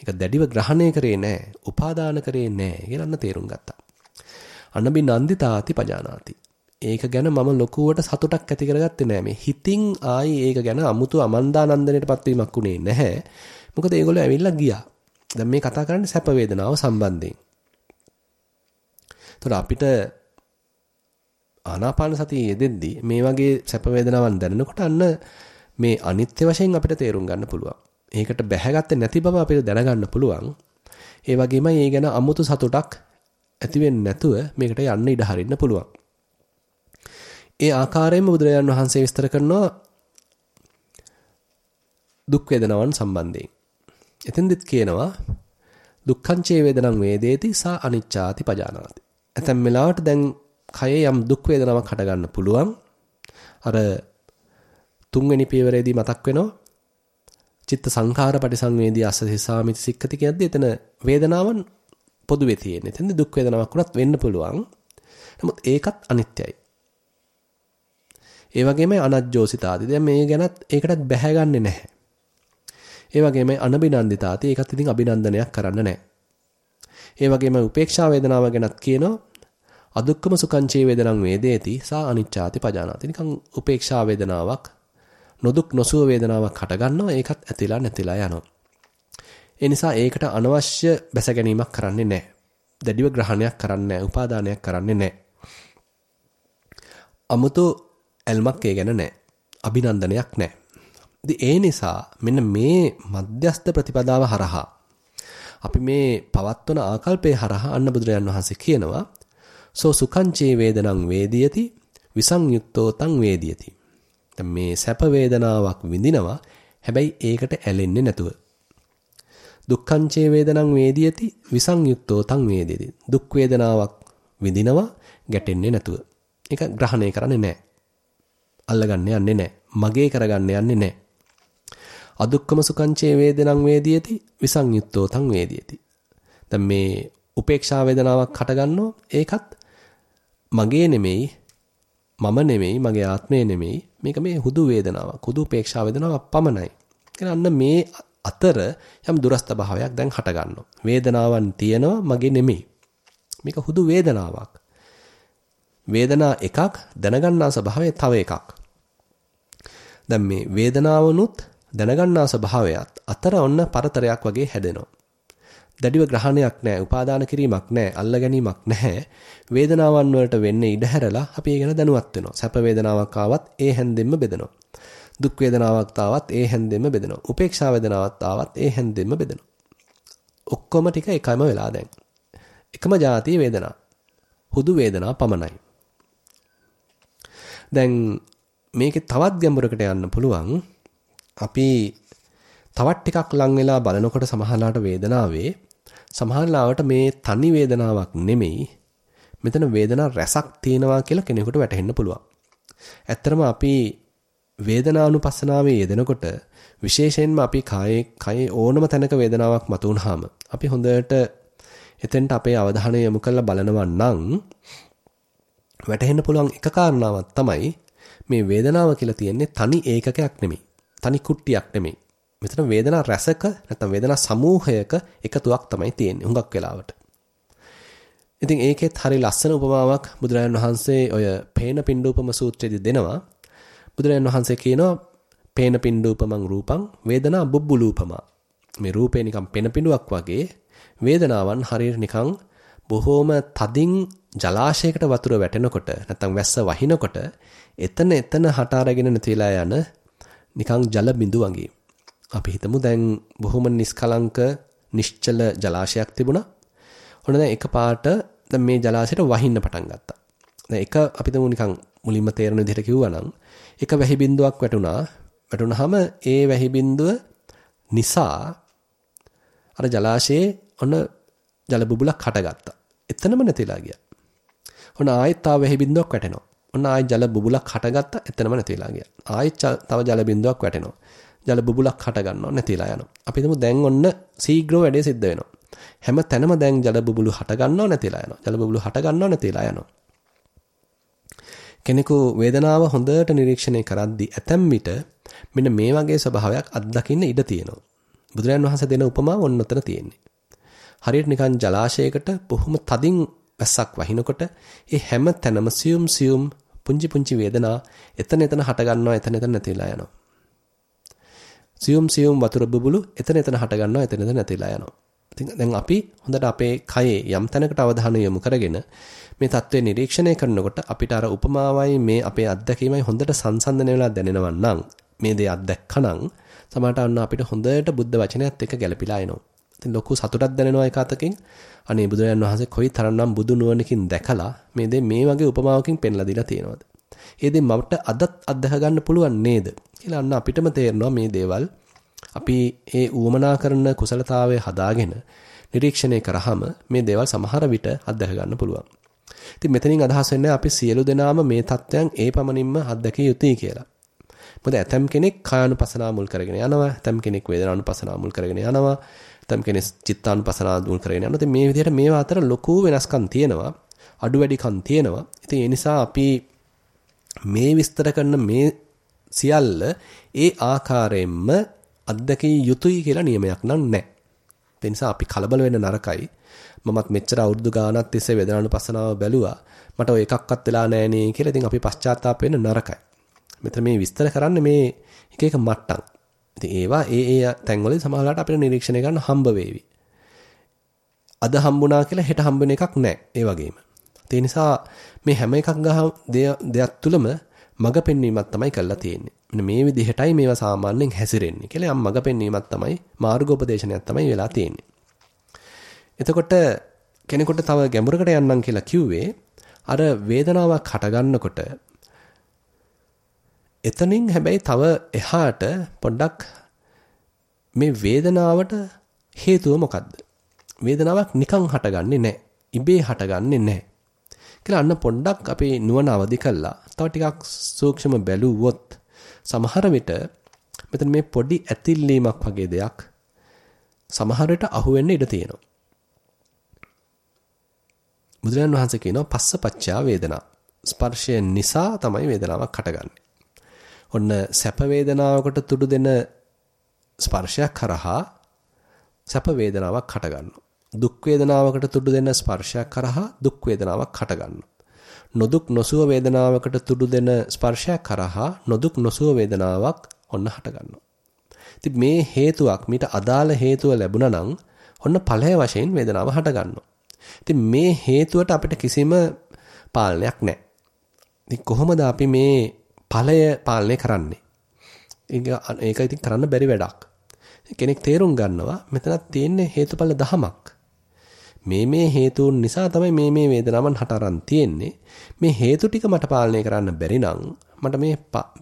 ඒක දැඩිව ග්‍රහණය කරේ නැහැ. උපාදාන කරේ නැහැ කියලා අන්න තේරුම් ගත්තා. අනබි නන්දිතාති පජානාති. ඒක ගැන මම ලොකුවට සතුටක් ඇති කරගත්තේ නැහැ. මේ හිතින් ආයි ඒක ගැන අමුතු අමන්දානන්දනයටපත් වීමක් උනේ නැහැ. මොකද ඒගොල්ලෝ ඇවිල්ලා ගියා. දැන් මේ කතා කරන්නේ සැප වේදනාව සම්බන්ධයෙන්. ඒතර අපිට ආනාපාන සතිය යෙදෙද්දී මේ වගේ සැප වේදනාවන් දැනෙනකොට අන්න මේ අනිත්‍ය වශයෙන් අපිට තේරුම් ගන්න පුළුවන්. ඒකට බැහැගත්තේ නැති බව අපිට දැනගන්න පුළුවන්. ඒ වගේමයි ඒ ගැන අමුතු සතුටක් ඇති වෙන්නේ නැතුව මේකට යන්න ඉඩ හරින්න පුළුවන්. ඒ ආකාරයෙන්ම බුදුරජාන් වහන්සේ විස්තර කරනවා දුක් වේදනාවන් සම්බන්ධයෙන්. එතෙන්දිත් කියනවා දුක්ඛං චේ වේදනං වේදේති සා අනිච්චාති පජානාති. ඇතැම් වෙලාවට දැන් කයේ යම් දුක් වේදනාවක් හටගන්න පුළුවන්. අර තුන්වෙනි පියවරේදී මතක් වෙනවා චිත්ත සංඛාර පරිසංවේදී අසසාමිති සික්කති කියද්දී එතන වේදනාවන් පොදුවේ තියෙන්නේ. එතෙන්ද දුක් වේදනාවක් වුණත් වෙන්න පුළුවන්. නමුත් ඒකත් අනිත්‍යයි. ඒ වගේම අනජ්ජෝසිතාදී. දැන් මේ ගැනත් ඒකටත් බැහැගන්නේ නැහැ. ඒ වගේම අනබිනන්දිතාදී. ඒකත් ඉතින් අභිනන්දනයක් කරන්න නැහැ. ඒ වගේම උපේක්ෂා වේදනාව ගැනත් කියනවා අදුක්කම සුඛංචේ වේදනං වේදේති සා අනිච්චාති පජානාති. නිකන් උපේක්ෂා වේදනාවක් නොදුක් නොසුව වේදනාවක් හටගන්නවා ඒකත් ඇතිලා නැතිලා යනවා. ඒ නිසා ඒකට අනවශ්‍ය බැස ගැනීමක් කරන්නේ නැහැ. දැඩිව ග්‍රහණයක් කරන්නේ නැහැ, උපාදානයක් කරන්නේ නැහැ. අමුතු ඇල්මක් ඒ ගැන නැහැ. අභිනන්දනයක් නැහැ. ඉතින් ඒ නිසා මෙන්න මේ මධ්‍යස්ත ප්‍රතිපදාව හරහා අපි මේ පවත්වන ආකල්පේ හරහා අන්න බුදුරජාන් වහන්සේ කියනවා සෝ සුඛංචේ වේදනං වේදියති විසංයුක්තෝ තං වේදියති. දැන් මේ සැප වේදනාවක් විඳිනවා හැබැයි ඒකට ඇලෙන්නේ නැතුව. දුක්ඛංචේ වේදනං වේදියති විසංයුක්තෝ තං වේදියති. දුක් වේදනාවක් විඳිනවා ගැටෙන්නේ නැතුව. ඒක ග්‍රහණය කරන්නේ නැහැ. අල්ලගන්න යන්නේ නැහැ. මගේ කරගන්න යන්නේ නැහැ. අදුක්කම සුඛංචේ වේදනං වේදියති විසංයුක්තෝ තං වේදියති. දැන් මේ උපේක්ෂා වේදනාවක් හටගන්නවා ඒකත් මගේ නෙමෙයි මම නෙමෙයි මගේ ආත්මය නෙමෙයි මේක මේ හුදු වේදනාවක් හුදු උපේක්ෂා වේදනාවක් පමණයි. අන්න මේ අතර යම් දුරස්ත භාවයක් දැන් හට ගන්නවා. වේදනාවන් තියෙනවා මගේ නෙමෙයි. මේක හුදු වේදනාවක්. වේදනා එකක් දැනගන්නා ස්වභාවය තව එකක්. දැන් මේ වේදනාවනුත් දැනගන්නා ස්වභාවයත් අතර ඔන්න පරතරයක් වගේ හැදෙනවා. දැඩිව ග්‍රහණයක් නැහැ, උපාදාන කිරීමක් නැහැ, අල්ල ගැනීමක් නැහැ. වේදනාවන් වලට වෙන්නේ ඉඩ හැරලා අපි ඒ ගැන දැනුවත් වෙනවා. සැප වේදනාවක් ආවත් ඒ හැන්දෙන්න බෙදෙනවා. දුක් වේදනාවක් ආවත් ඒ හැන්දෙන්න බෙදෙනවා. උපේක්ෂා වේදනාවක් ආවත් ඒ හැන්දෙන්න බෙදෙනවා. ඔක්කොම ටික එකම වෙලා දැන්. එකම જાතිය වේදනා. හුදු වේදනා පමණයි. දැන් මේකේ තවත් ගැඹුරකට යන්න පුළුවන්. අපි තවත් ටිකක් ලං වෙලා බලනකොට සමහරලාට වේදනාවේ සමහරලාවට මේ තනි වේදනාවක් නෙමෙයි මෙතන වේදනා රැසක් තියෙනවා කියලා කෙනෙකුට වැටහෙන්න පුළුවන්. ඇත්තරම අපි වේදනානුපස්සනාවේ යෙදෙනකොට විශේෂයෙන්ම අපි කායේ කයේ ඕනම තැනක වේදනාවක් මතුවනහම අපි හොඳට එතෙන්ට අපේ අවධානය යොමු කරලා බලනවා නම් වැටහෙන්න පුළුවන් එක කාරණාවක් තමයි මේ වේදනාව කියලා තියෙන්නේ තනි ඒකකයක් නෙමෙයි. තනි කුට්ටියක් නෙමෙයි. මෙතන වේදනා රසක නැත්නම් වේදනා සමූහයක එකතුවක් තමයි තියෙන්නේ හුඟක් වෙලාවට. ඉතින් ඒකෙත් හරි ලස්සන උපමාවක් බුදුරජාණන් වහන්සේ ඔය පේන පින්ඩූපම සූත්‍රයේදී දෙනවා. බුදුරජාණන් වහන්සේ කියනවා පේන පින්ඩූපමං රූපං වේදනා බුබ්බුලූපමා. මේ රූපේ නිකන් පෙන පිඬුවක් වගේ වේදනාවන් හරියට නිකන් බොහෝම තදින් ජලාශයකට වතුර වැටෙනකොට නැත්නම් වැස්ස වහිනකොට එතන එතන හට අරගෙන නැතිලා යන නිකන් ජල බිඳු වගේ. අපි හිතමු දැන් බොහොම නිස්කලංක නිශ්චල ජලාශයක් තිබුණා. ඔන්න දැන් එකපාරට දැන් මේ ජලාශයට වහින්න පටන් ගත්තා. දැන් එක අපි තුමු නිකන් මුලින්ම තේරෙන විදිහට කිව්වනම් එක වැහි බිඳුවක් වැටුණා. වැටුණාම ඒ වැහි බිඳුව නිසා අර ජලාශයේ ඔන්න ජල බුබුලක් හටගත්තා. එතනම නැතිලා ගියා. ඔන්න ආයෙත් ආ වැහි බිඳුවක් වැටෙනවා. ඔන්න ආයෙ ජල බුබුලක් හටගත්තා. එතනම නැතිලා ගියා. ආයෙත් තව ජල බිඳුවක් වැටෙනවා. ජල බුබුලක් හට ගන්නව නැතිලා යනවා. අපි හිතමු දැන් ඔන්න ශීඝ්‍රව වැඩේ සිද්ධ වෙනවා. හැම තැනම දැන් ජල බුබුලු හට ගන්නව නැතිලා යනවා. ජල බුබුලු හට ගන්නව නැතිලා යනවා. කෙනෙකු වේදනාව හොඳට නිරීක්ෂණය කරද්දී ඇතැම් විට මෙන්න මේ වගේ ස්වභාවයක් අත්දකින්න ඉඩ තියෙනවා. බුදුරජාන් වහන්සේ දෙන උපමාව ඔන්න ඔතන තියෙන්නේ. හරියට නිකන් ජලාශයකට බොහොම තදින් වැස්සක් වහිනකොට ඒ හැම තැනම සියුම් සියුම් පුංචි පුංචි වේදනා එතන එතන හට ගන්නවා එතන එතන නැතිලා යනවා. සියුම් සියුම් වතුර බුබුලු එතන එතන හට ගන්නවා එතන එතන නැතිලා යනවා. ඉතින් දැන් අපි හොඳට අපේ කයේ යම් තැනකට අවධානය යොමු කරගෙන මේ தત્ත්වය නිරීක්ෂණය කරනකොට අපිට අර උපමාවයි මේ අපේ අත්දැකීමයි හොඳට සංසන්දනය වෙලා දැනෙනවා නම් මේ දේ අත්දැක්කනම් සමහරට අන්න අපිට හොඳට බුද්ධ වචනයත් එක්ක ගැළපීලා එනවා. ඉතින් ලොකු සතුටක් දැනෙනවා ඒක අතකින්. අනේ බුදුරජාණන් වහන්සේ කොයි තරම්නම් බුදු නුවණකින් දැකලා මේ දේ මේ වගේ උපමාවකින් පෙන්ලා දීලා තියෙනවද? ඒ දේ මවට අදත් අත්දැක ගන්න පුළුවන් නේද? කියලා අන්න අපිටම තේරෙනවා මේ දේවල් අපි ඒ ඌමනා කරන කුසලතාවය හදාගෙන නිරීක්ෂණය කරාම මේ දේවල් සමහර විට අත්දැක ගන්න පුළුවන්. ඉතින් මෙතනින් අදහස් වෙන්නේ අපි සියලු දෙනාම මේ தත්වයන් ඒ පමණින්ම අත්දැකිය යුතුයි කියලා. මොකද ඇතම් කෙනෙක් කායानुපසනාව මුල් කරගෙන යනවා, ඇතම් කෙනෙක් වේදනානුපසනාව මුල් කරගෙන යනවා, ඇතම් කෙනෙක් චිත්තානුපසනාව මුල් කරගෙන යනවා. ඉතින් මේ විදිහට මේවා අතර ලොකු වෙනස්කම් තියෙනවා. අඩු වැඩිකම් තියෙනවා. ඉතින් ඒ නිසා අපි මේ විස්තර කරන මේ සියල්ල ඒ ආකාරයෙන්ම අත්දැකිය යුතුයි කියලා නියමයක් නම් නැහැ. ඒ නිසා අපි කලබල වෙන්න නරකයි. මමත් මෙච්චර අවුරුදු ගාණක් තිස්සේ වේදනානුපස්සනාව බැලුවා. මට ඔය එකක්වත් වෙලා නැහැ නේ කියලා ඉතින් අපි පශ්චාත්තාප වෙන්න නරකයි. මෙතන මේ විස්තර කරන්නේ මේ එක එක මට්ටම්. ඉතින් ඒවා ඒ ඒ තැන්වල සමහරවිට අපිට නිරීක්ෂණය කරන්න හම්බ වේවි. අද හම්බුණා කියලා හෙට හම්බෙන එකක් නැහැ. ඒ වගේම. ඒ නිසා මේ හැම එකක් ගහ දෙයක් තුලම මඟ පෙන්වීමක් තමයි කරලා තියෙන්නේ. මෙන්න මේ විදිහටයි මේවා සාමාන්‍යයෙන් හැසිරෙන්නේ කියලා යම් මඟ පෙන්වීමක් තමයි මාර්ගෝපදේශනයක් තමයි වෙලා තියෙන්නේ. එතකොට කෙනෙකුට තව ගැඹුරකට යන්නම් කියලා කිව්වේ අර වේදනාවක් හටගන්නකොට එතනින් හැබැයි තව එහාට පොඩ්ඩක් මේ වේදනාවට හේතුව මොකද්ද? වේදනාවක් නිකන් හටගන්නේ නැහැ. ඉබේ හටගන්නේ නැහැ. කියලා අන්න පොඩ්ඩක් අපේ නුවණ අවදි කළා. තව ටිකක් සූක්ෂම බැලුවොත් සමහර විට මෙතන මේ පොඩි ඇතිල්ලීමක් වගේ දෙයක් සමහර විට අහුවෙන්න ඉඩ තියෙනවා. බුදුරජාණන් වහන්සේ කියනවා පස්සපච්චා වේදනා. ස්පර්ශය නිසා තමයි වේදනාවක් හටගන්නේ. ඔන්න සැප වේදනාවකට තුඩු දෙන ස්පර්ශයක් කරහා සැප වේදනාවක් හටගන්නවා. දුක් වේදනාවකට තුඩු දෙන ස්පර්ශයක් කරහා දුක් වේදනාවක් හටගන්නවා. නොදුක් නොසුව වේදනාවකට තුඩු දෙන ස්පර්ශයක් කරහා නොදුක් නොසුව වේදනාවක් ඔන්න හටගන්නවා. ඉතින් මේ හේතුවක් මීට අදාළ හේතුව ලැබුණා නම් ඔන්න ඵලය වශයෙන් වේදනාව හටගන්නවා. ඉතින් මේ හේතුවට අපිට කිසිම පාලනයක් නැහැ. ඉතින් කොහොමද අපි මේ ඵලය පාලනය කරන්නේ? ඒක ඉතින් කරන්න බැරි වැඩක්. කෙනෙක් තේරුම් ගන්නවා මෙතනක් තියෙන්නේ හේතුඵල දහමක්. මේ මේ හේතුන් නිසා තමයි මේ මේ වේදනාවන් හට අරන් තියෙන්නේ. මේ හේතු ටික මට පාලනය කරන්න බැරි නම් මට මේ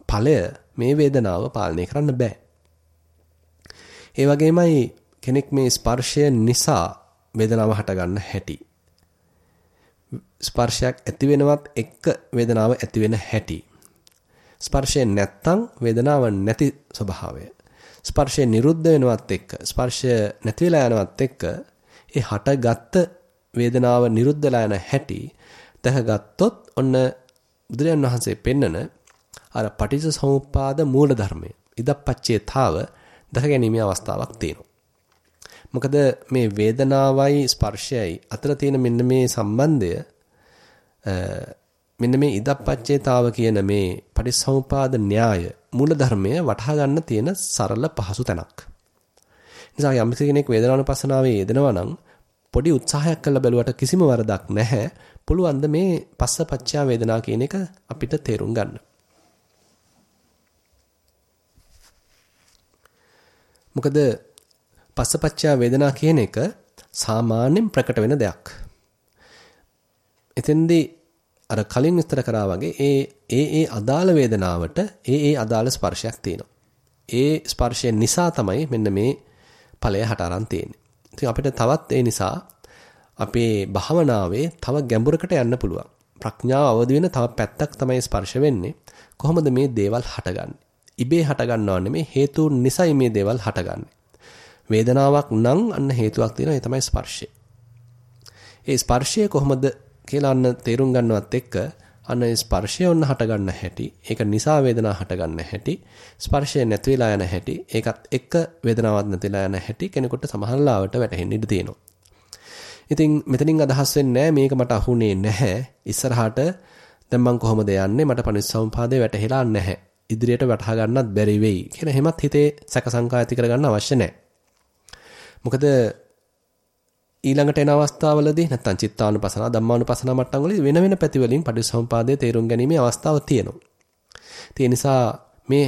ඵලය මේ වේදනාව පාලනය කරන්න බෑ. ඒ වගේමයි කෙනෙක් මේ ස්පර්ශය නිසා වේදනාව හට ගන්න හැටි. ස්පර්ශයක් ඇති වෙනවත් එක්ක වේදනාව ඇති වෙන හැටි. ස්පර්ශය නැත්තම් වේදනාව නැති ස්වභාවය. ස්පර්ශය නිරුද්ධ වෙනවත් එක්ක ස්පර්ශය නැති වෙලා යනවත් එක්ක ඒ හටගත්ත වේදනාව නිරුද්ධ වෙලා යන හැටි දැකගත්තොත් ඔන්න බුදුරජාන් වහන්සේ පෙන්නන අර පටිච්ච සමුප්පාද මූල ධර්මය ඉදප්පච්චේතාව දැක ගැනීමේ අවස්ථාවක් තියෙනවා. මොකද මේ වේදනාවයි ස්පර්ශයයි අතර තියෙන මෙන්න මේ සම්බන්ධය මෙන්න මේ ඉදප්පච්චේතාව කියන මේ පටිච්චසමුපාද න්‍යාය මූල ධර්මය වටහා ගන්න තියෙන සරල පහසු තැනක්. නිසා යම් කෙනෙක් වේදනානුපස්සනාවේ යෙදෙනවා නම් පොඩි උත්සාහයක් කළ බැලුවට කිසිම වරදක් නැහැ. පුළුවන් ද මේ පස්සපච්චා වේදනා කියන එක අපිට තේරුම් ගන්න. මොකද පස්සපච්චා වේදනා කියන එක සාමාන්‍යයෙන් ප්‍රකට වෙන දෙයක්. එතෙන්දී අර කලින් විස්තර කරා වගේ ඒ ඒ ඒ අදාළ වේදනාවට ඒ ඒ අදාළ ස්පර්ශයක් තියෙනවා. ඒ ස්පර්ශය නිසා තමයි මෙන්න මේ ඵලය හට අරන් තියෙන්නේ. ඉතින් අපිට තවත් ඒ නිසා අපේ භාවනාවේ තව ගැඹුරකට යන්න පුළුවන්. ප්‍රඥාව අවදි වෙන තව පැත්තක් තමයි ස්පර්ශ වෙන්නේ. කොහොමද මේ දේවල් හටගන්නේ? ඉබේ හටගන්නව නෙමේ හේතුන් නිසයි මේ දේවල් හටගන්නේ. වේදනාවක් නම් අන්න හේතුවක් තියෙනවා ඒ තමයි ස්පර්ශය. ඒ ස්පර්ශය කොහොමද කියලා අන්න තේරුම් ගන්නවත් එක්ක අන්න ස්පර්ශය ඔන්න හට ගන්න හැටි ඒක නිසා වේදනාව හට ගන්න හැටි ස්පර්ශය නැති වෙලා යන හැටි ඒකත් එක්ක වේදනාවක් නැතිලා යන හැටි කෙනෙකුට සමහරලාවට වැටහෙන්න ඉඩ තියෙනවා. ඉතින් මෙතනින් අදහස් වෙන්නේ මේක මට අහුනේ නැහැ. ඉස්සරහට දැන් මං කොහොමද යන්නේ මට පනිස්සම්පාදේ වැටහෙලා නැහැ. ඉදිරියට වටහා ගන්නත් බැරි වෙයි කියලා එහෙමත් හිතේ සැක සංකා ඇති කරගන්න අවශ්‍ය නැහැ. මොකද ඊළඟට එන අවස්ථාවලදී නැත්තම් චිත්තානුපසනාව ධම්මානුපසනාව මට්ටම් වලදී වෙන වෙන පැති වලින් පටිච්චසමුපාදයේ තේරුම් ගැනීමේ අවස්ථාවක් තියෙනවා. ඒ නිසා මේ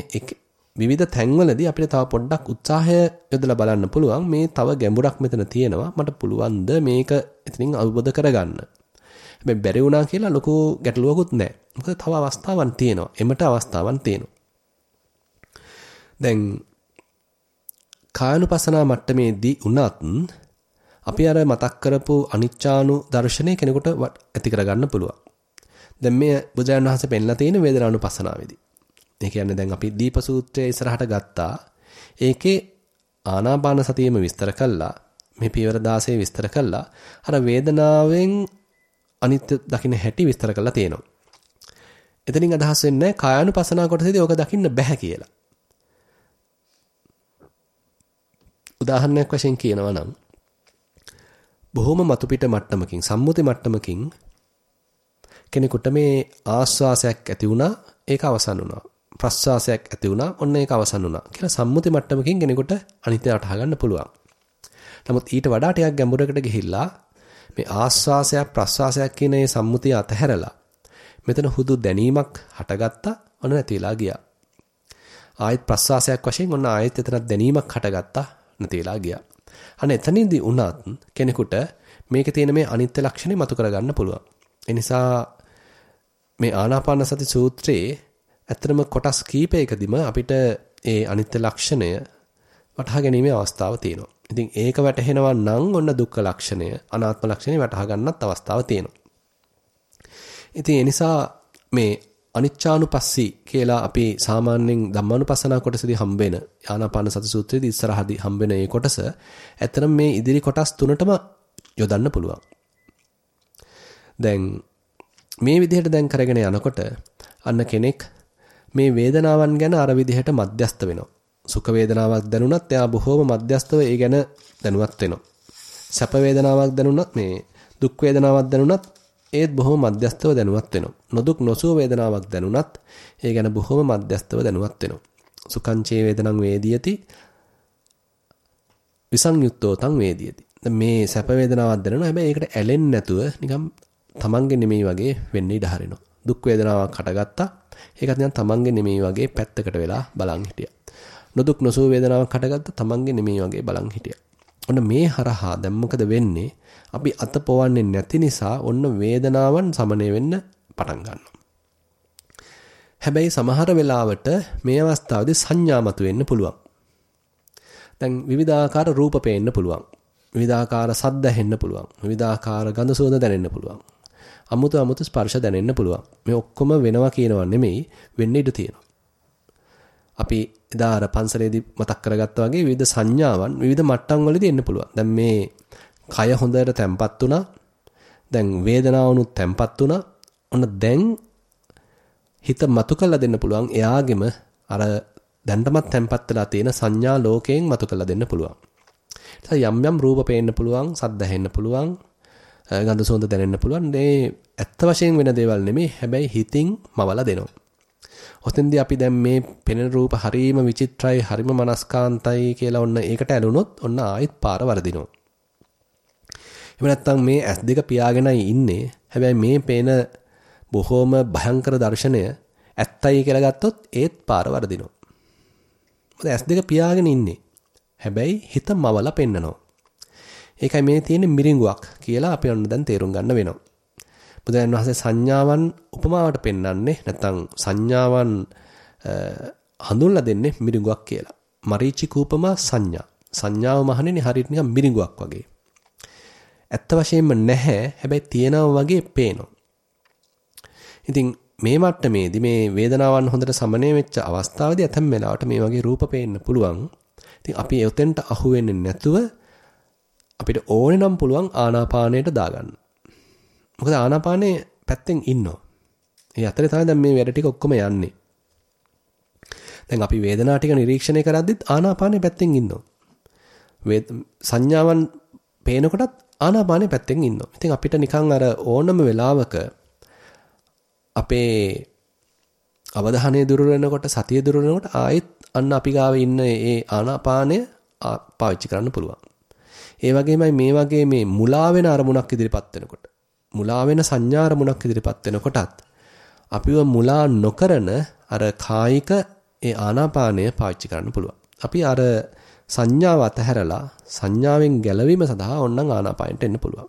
විවිධ තැන්වලදී අපිට තව පොඩ්ඩක් උත්සාහය යොදලා බලන්න පුළුවන් මේ තව ගැඹුරක් මෙතන තියෙනවා මට පුළුවන්ද මේක එතනින් අවබෝධ කරගන්න. හැබැයි බැරි වුණා කියලා ලොකු ගැටලුවකුත් නැහැ. මොකද තව අවස්ථාවක් තියෙනවා. එමට අවස්ථාවක් තියෙනවා. දැන් කායනුපසනා මට්ටමේදී උනත් අපි අර මතක් කරපු අනිච්චානු දර්ශනය කෙනෙකුට ඇති කරගන්න පුළුවන්. දැන් මේ බුදුරජාණන් වහන්සේ පෙන්ලා තියෙන වේදනානුපස්සනාවේදී. ඒ කියන්නේ දැන් අපි දීප සූත්‍රයේ ඉස්සරහට ගත්තා. ඒකේ ආනාපාන සතියෙම විස්තර කළා. මේ පියවර 16 විස්තර කළා. අර වේදනාවෙන් අනිත්‍ය දකින්න හැටි විස්තර කරලා තියෙනවා. එතනින් අදහස් වෙන්නේ කායානුපස්සනා කොටසේදී ඕක දකින්න බෑ කියලා. උදාහරණයක් වශයෙන් කියනවා නම් බොහොම මතු පිට මට්ටමකින් සම්මුති මට්ටමකින් කෙනෙකුට මේ ආස්වාසයක් ඇති වුණා ඒක අවසන් වුණා ප්‍රස්වාසයක් ඇති වුණා ඔන්න ඒක අවසන් වුණා කියලා සම්මුති මට්ටමකින් කෙනෙකුට අනිත්‍ය වටහා ගන්න පුළුවන් නමුත් ඊට වඩා ටිකක් ගැඹුරකට ගිහිල්ලා මේ ආස්වාසයක් ප්‍රස්වාසයක් කියන මේ සම්මුතිය අතහැරලා මෙතන හුදු දැනීමක් හටගත්තා ඔන්න නැතිලා ගියා. ආයෙත් ප්‍රස්වාසයක් වශයෙන් ඔන්න ආයෙත් එතන දැනීමක් හටගත්තා නැතිලා ගියා. අන්න එතනදී උනත් කෙනෙකුට මේකේ තියෙන මේ අනිත්‍ය ලක්ෂණය මතු කරගන්න පුළුවන්. ඒ නිසා මේ ආනාපාන සති සූත්‍රයේ ඇත්තටම කොටස් කීපයකදීම අපිට ඒ අනිත්‍ය ලක්ෂණය වටහා ගැනීමේ අවස්ථාව තියෙනවා. ඉතින් ඒක වැටහෙනවා නම් ඔන්න දුක්ඛ ලක්ෂණය අනාත්ම ලක්ෂණය වටහා ගන්නත් අවස්ථාව තියෙනවා. ඉතින් ඒ නිසා මේ අනිච්චානුපස්සී කියලා අපි සාමාන්‍යයෙන් ධම්මානුපස්සනා කොටසදී හම්බෙන ආනාපාන සති සූත්‍රයේදී ඉස්සරහදී හම්බෙන මේ කොටස ඇත්තටම මේ ඉදිරි කොටස් තුනටම යොදන්න පුළුවන්. දැන් මේ විදිහට දැන් කරගෙන යනකොට අන්න කෙනෙක් මේ වේදනාවන් ගැන අර විදිහට මධ්‍යස්ත වෙනවා. සුඛ වේදනාවක් දැනුණත් එයා බොහෝම මධ්‍යස්තව ඒ ගැන දැනුවත් වෙනවා. සැප වේදනාවක් දැනුණත් මේ දුක් වේදනාවක් දැනුණත් ඒත් බොහොම මධ්‍යස්තව දැනුවත් වෙනවා. නොදුක් නොසුව වේදනාවක් දැනුණත් ඒ ගැන බොහොම මධ්‍යස්තව දැනුවත් වෙනවා. සුඛංචේ වේදනං වේදියති විසංයුක්තෝ තං වේදියති. මේ සැප වේදනාවක් දැනෙනවා. හැබැයි ඒකට ඇලෙන්නේ නැතුව නිකම් තමන්ගේ නෙමෙයි වගේ වෙන්න ඉඩ හරිනවා. දුක් වේදනාවක් හටගත්තා. ඒකත් නිකන් තමන්ගේ නෙමෙයි වගේ පැත්තකට වෙලා බලන් හිටියා. නොදුක් නොසුව වේදනාවක් හටගත්තා. තමන්ගේ නෙමෙයි වගේ බලන් හිටියා. ඔන්න මේ හරහා දැන් මොකද වෙන්නේ? අපි අත පොවන්නේ නැති නිසා ඔන්න වේදනාවන් සමනය වෙන්න පටන් ගන්නවා. හැබැයි සමහර වෙලාවට මේ අවස්ථාවේදී සංඥා මතුවෙන්න පුළුවන්. දැන් විවිධාකාර රූප පේන්න පුළුවන්. විවිධාකාර සද්ද ඇහෙන්න පුළුවන්. විවිධාකාර ගඳ සුවඳ දැනෙන්න පුළුවන්. අමුතු අමුතු ස්පර්ශ දැනෙන්න පුළුවන්. මේ ඔක්කොම වෙනවා කියනවා නෙමෙයි වෙන්න ඉඩ තියෙනවා. අපි එදා අර පන්සලේදී මතක් කරගත්තා වගේ විවිධ සංඥාවන් විවිධ මට්ටම් වලදී එන්න පුළුවන්. දැන් මේ කය හොඳට තැම්පත් වුණා. දැන් වේදනාවනුත් තැම්පත් වුණා. ඔන්න දැන් හිත මතු කරලා දෙන්න පුළුවන් එයාගෙම අර දැන්ටමත් තැම්පත් වෙලා තියෙන සංඥා ලෝකයෙන් මතු කරලා දෙන්න පුළුවන්. යම් යම් රූප පේන්න පුළුවන්, සද්ද ඇහෙන්න පුළුවන්, ගඳ සුවඳ දැනෙන්න පුළුවන්. මේ ඇත්ත වශයෙන් වෙන දේවල් නෙමෙයි. හැබැයි හිතින් මවලා දෙනවා. ඔතෙන්දී අපි දැන් මේ පෙනෙන රූප හරීම විචිත්‍රයි, හරීම මනස්කාන්තයි කියලා ඔන්න ඒකට ඇලුනොත් ඔන්න ආයෙත් පාර වරදිනවා. එහෙම නැත්නම් මේ S2 පියාගෙනයි ඉන්නේ. හැබැයි මේ පේන බොහොම භයංකර දර්ශනය ඇත්තයි කියලා ගත්තොත් ඒත් පාර වරදිනවා. මොකද S2 පියාගෙන ඉන්නේ. හැබැයි හිත මවලා පෙන්නනවා. ඒකයි මේ තියෙන මිරිඟුවක් කියලා අපි ඔන්න දැන් තේරුම් ගන්න වෙනවා. බුදුන් වහන්සේ සංඥාවන් උපමාවට පෙන්වන්නේ නැත්නම් සංඥාවන් හඳුන්ලා දෙන්නේ මිරිඟුවක් කියලා. මරීචි කූපමා සංඥා. සංඥාව මහණෙනි හරියට නිකන් මිරිඟුවක් වගේ. ඇත්ත වශයෙන්ම නැහැ. හැබැයි තියෙනවා වගේ පේනවා. ඉතින් මේ මට්ටමේදී මේ වේදනාවන් හොඳට සමනය වෙච්ච අවස්ථාවේදී ඇතම් වෙලාවට මේ වගේ රූප පේන්න පුළුවන්. ඉතින් අපි එතෙන්ට අහු වෙන්නේ නැතුව අපිට ඕනේ නම් පුළුවන් ආනාපානයට දාගන්න. මොකද ආනාපානේ පැත්තෙන් ඉන්නවා. ඒ අතරේ තමයි දැන් මේ වැඩ ටික ඔක්කොම යන්නේ. දැන් අපි වේදනාව ටික නිරීක්ෂණය කරද්දිත් ආනාපානේ පැත්තෙන් ඉන්නවා. සංඥාවන් පේනකොටත් ආනාපානේ පැත්තෙන් ඉන්නවා. ඉතින් අපිට නිකන් අර ඕනම වෙලාවක අපේ අවධානය දුර වෙනකොට සතිය දුර වෙනකොට ආයෙත් අන්න අපි ගාව ඉන්න ඒ ආනාපානය පාවිච්චි කරන්න පුළුවන්. ඒ වගේමයි මේ වගේ මේ මුලා වෙන අරමුණක් ඉදිරිපත් වෙනකොට මුලා වෙන සංඥා අරමුණක් ඉදිරිපත් වෙනකොටත් අපිව මුලා නොකරන අර කායික ඒ ආනාපානය පාවිච්චි කරන්න පුළුවන්. අපි අර සංඥාව අතහැරලා සංඥාවෙන් ගැලවීම සඳහා ඕනනම් ආනාපානයට එන්න පුළුවන්.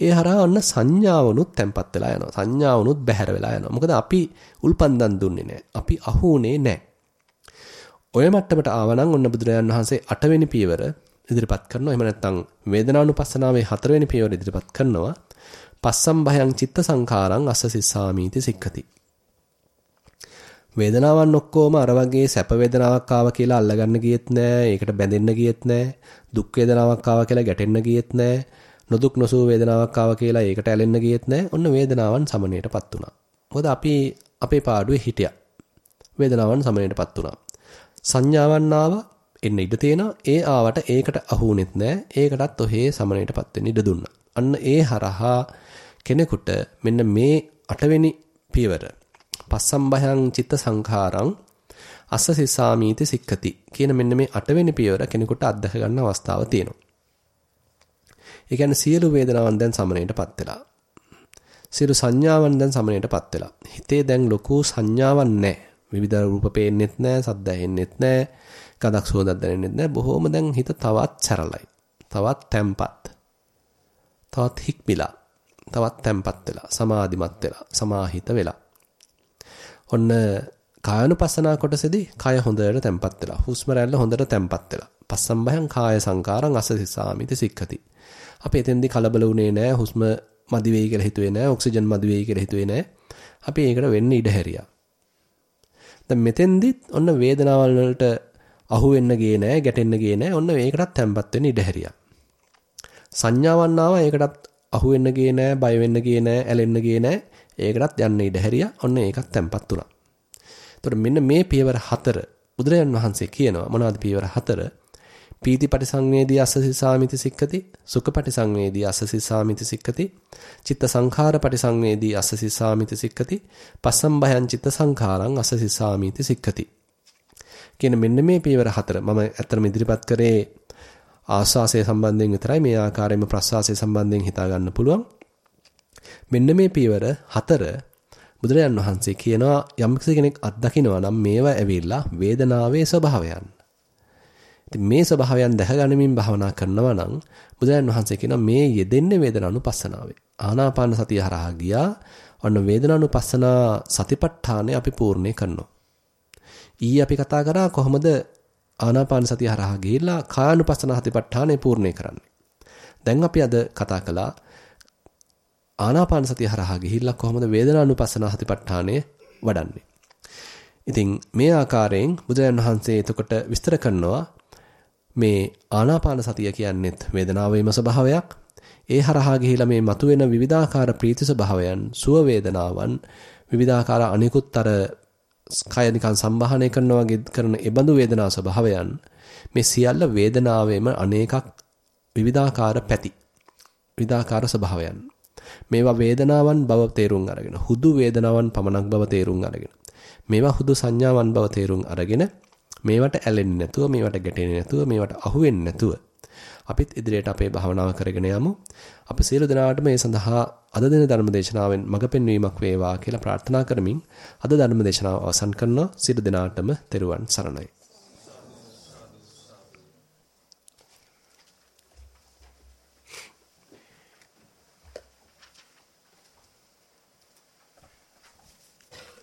ඒ හරහා ඔන්න සංඥාවනුත් තැම්පත් වෙලා යනවා. සංඥාවනුත් බැහැර වෙලා යනවා. මොකද අපි උල්පන්දම් දුන්නේ නැහැ. අපි අහුුනේ නැහැ. ඔය මට්ටමට ආවනම් ඔන්න බුදුරජාන් වහන්සේ 8 වෙනි පියවර ඉදිරිපත් කරනවා. එහෙම නැත්නම් වේදනානුපස්සනාවේ 4 වෙනි පියවර ඉදිරිපත් කරනවා. පස්සම් භයං චිත්ත සංඛාරං අස්ස සිස්සාමීති සික්ඛති. වේදනාවන් ඔක්කොම අර වගේ සැප වේදනාවක් ආවා කියලා අල්ලගන්න ගියෙත් නෑ. ඒකට බැඳෙන්න ගියෙත් නෑ. දුක් වේදනාවක් ආවා කියලා ගැටෙන්න ගියෙත් නෑ. නොදුක් නොසුව වේදනාවක් ආවා කියලා ඒකට ඇලෙන්න ගියෙත් නෑ. ඔන්න වේදනාවන් සමනයටපත් වුණා. මොකද අපි අපේ පාඩුවේ හිටියා. වේදනාවන් සමනයටපත් වුණා. සංඥාවන් ආවා එන්න ඉඩ තියෙනවා. ඒ ආවට ඒකට අහුුනෙත් නෑ. ඒකටත් ඔහේ සමනයටපත් වෙන්න ඉඩ දුන්නා. අන්න ඒ හරහා කෙනෙකුට මෙන්න මේ අටවෙනි පියවර පස්සම්බයං චිත්ත සංඛාරං අස්ස සිසාමීති සික්කති කියන මෙන්න මේ අටවෙනි පියවර කෙනෙකුට අත්දක ගන්න අවස්ථාව තියෙනවා. ඒ කියන්නේ සියලු වේදනාවන් දැන් සමනයටපත් වෙලා. සියලු සංඥාවන් දැන් සමනයටපත් වෙලා. හිතේ දැන් ලොකු සංඥාවක් නැහැ. විවිධ රූප පේන්නෙත් නැහැ, සද්ද ඇහෙන්නෙත් නැහැ, ගඳක් සුවඳක් දැනෙන්නෙත් නැහැ. බොහොම දැන් හිත තවත් සරලයි. තවත් තැම්පත්. තවත් හික්මිලා. තවත් තැම්පත් වෙලා, සමාධිමත් වෙලා, සමාහිත වෙලා. ඔන්න කායනුපස්සනා කොටසේදී කය හොඳට තැම්පත් වෙලා, හුස්ම රැල්ල හොඳට තැම්පත් වෙලා. පස්සම්බයං කාය සංකාරං අසසිසාමිති සික්ඛති. අපි එතෙන්දී කලබල වුණේ නැහැ, හුස්ම මදි වෙයි කියලා හිතුවේ නැහැ, ඔක්සිජන් මදි වෙයි කියලා හිතුවේ නැහැ. අපි ඒකට වෙන්න ඉඩ හැරියා. දැන් මෙතෙන්දිත් ඔන්න වේදනාවල් වලට අහු වෙන්න ගියේ නැහැ, ගැටෙන්න ගියේ නැහැ. ඔන්න ඒකටත් තැම්පත් වෙන්න ඉඩ හැරියා. සංඥාවන් ආවා ඒකටත් අහු වෙන්න ගියේ නැහැ, බය වෙන්න ගියේ නැහැ, ඇලෙන්න ගියේ නැහැ. ඒකටත් යන්න ඉඩ හැරියා. ඔන්න ඒකත් තැම්පත් වුණා. එතකොට මෙන්න මේ පියවර හතර බුදුරජාන් වහන්සේ කියනවා මොනවද පියවර හතර? පීති පටිසංවේදී අස්සසිසාමිති සික්කති සුඛ පටිසංවේදී අස්සසිසාමිති සික්කති චිත්ත සංඛාර පටිසංවේදී අස්සසිසාමිති සික්කති පස්සම්බයං චිත්ත සංඛාරං අස්සසිසාමිති සික්කති කියන මෙන්න මේ පියවර හතර මම ඇත්තටම ඉදිරිපත් කරේ ආස්වාසය සම්බන්ධයෙන් විතරයි මේ ආකාරයෙන්ම ප්‍රස්වාසය සම්බන්ධයෙන් හිතා ගන්න පුළුවන් මෙන්න මේ පියවර හතර බුදුරජාන් වහන්සේ කියනවා යම් කෙනෙක් අත්දකිනවා නම් මේවා ඇවිල්ලා වේදනාවේ ස්වභාවයන්. ඉතින් මේ ස්වභාවයන් දැකගැනීමෙන් භාවනා කරනවා නම් බුදුරජාන් වහන්සේ කියනවා මේ යෙදෙන්නේ වේදනානුපස්සනාවේ. ආනාපාන සතිය හරහා ගියා. ඔන්න වේදනානුපස්සනා සතිපට්ඨානය අපි පූර්ණේ කරනවා. ඊයේ අපි කතා කරා කොහොමද ආනාපාන සතිය හරහා ගිහිල්ලා කායानुපස්සන සතිපට්ඨානය පූර්ණේ කරන්නේ. දැන් අපි අද කතා කළා ආනාපාන සතිය හරහා ගිහිල්ලා කොහොමද වේදනානුපස්සන සතිපට්ඨානය වඩන්නේ. ඉතින් මේ ආකාරයෙන් බුදුරජාණන් වහන්සේ එතකොට විස්තර කරනවා මේ ආනාපාන සතිය කියන්නේත් වේදනාවේම ස්වභාවයක්. ඒ හරහා ගිහිලා මේ මතුවෙන විවිධාකාර ප්‍රීති ස්වභාවයන්, සුව වේදනාවන්, විවිධාකාර අනිකුත් අර කය නිකන් සම්බාහනය කරනවා වගේ කරන ඒබඳු වේදනා ස්වභාවයන් මේ සියල්ල වේදනාවේම අනේකක් විවිධාකාර පැති විවිධාකාර ස්වභාවයන් මේවා වේදනාවන් බව තේරුම් අරගෙන හුදු වේදනාවන් පමණක් බව තේරුම් අරගෙන මේවා හුදු සංඥාවන් බව තේරුම් අරගෙන මේවට ඇලෙන්නේ නැතුව මේවට ගැටෙන්නේ නැතුව මේවට අහු වෙන්නේ නැතුව අපිත් ඉදිරියට අපේ භාවනාව කරගෙන යමු. අප සියලු දෙනාටම මේ සඳහා අද දින ධර්ම දේශනාවෙන් මඟ පෙන්වීමක් වේවා කියලා ප්‍රාර්ථනා කරමින් අද ධර්ම දේශනාව අවසන් කරනවා. සියලු දෙනාටම තෙරුවන් සරණයි.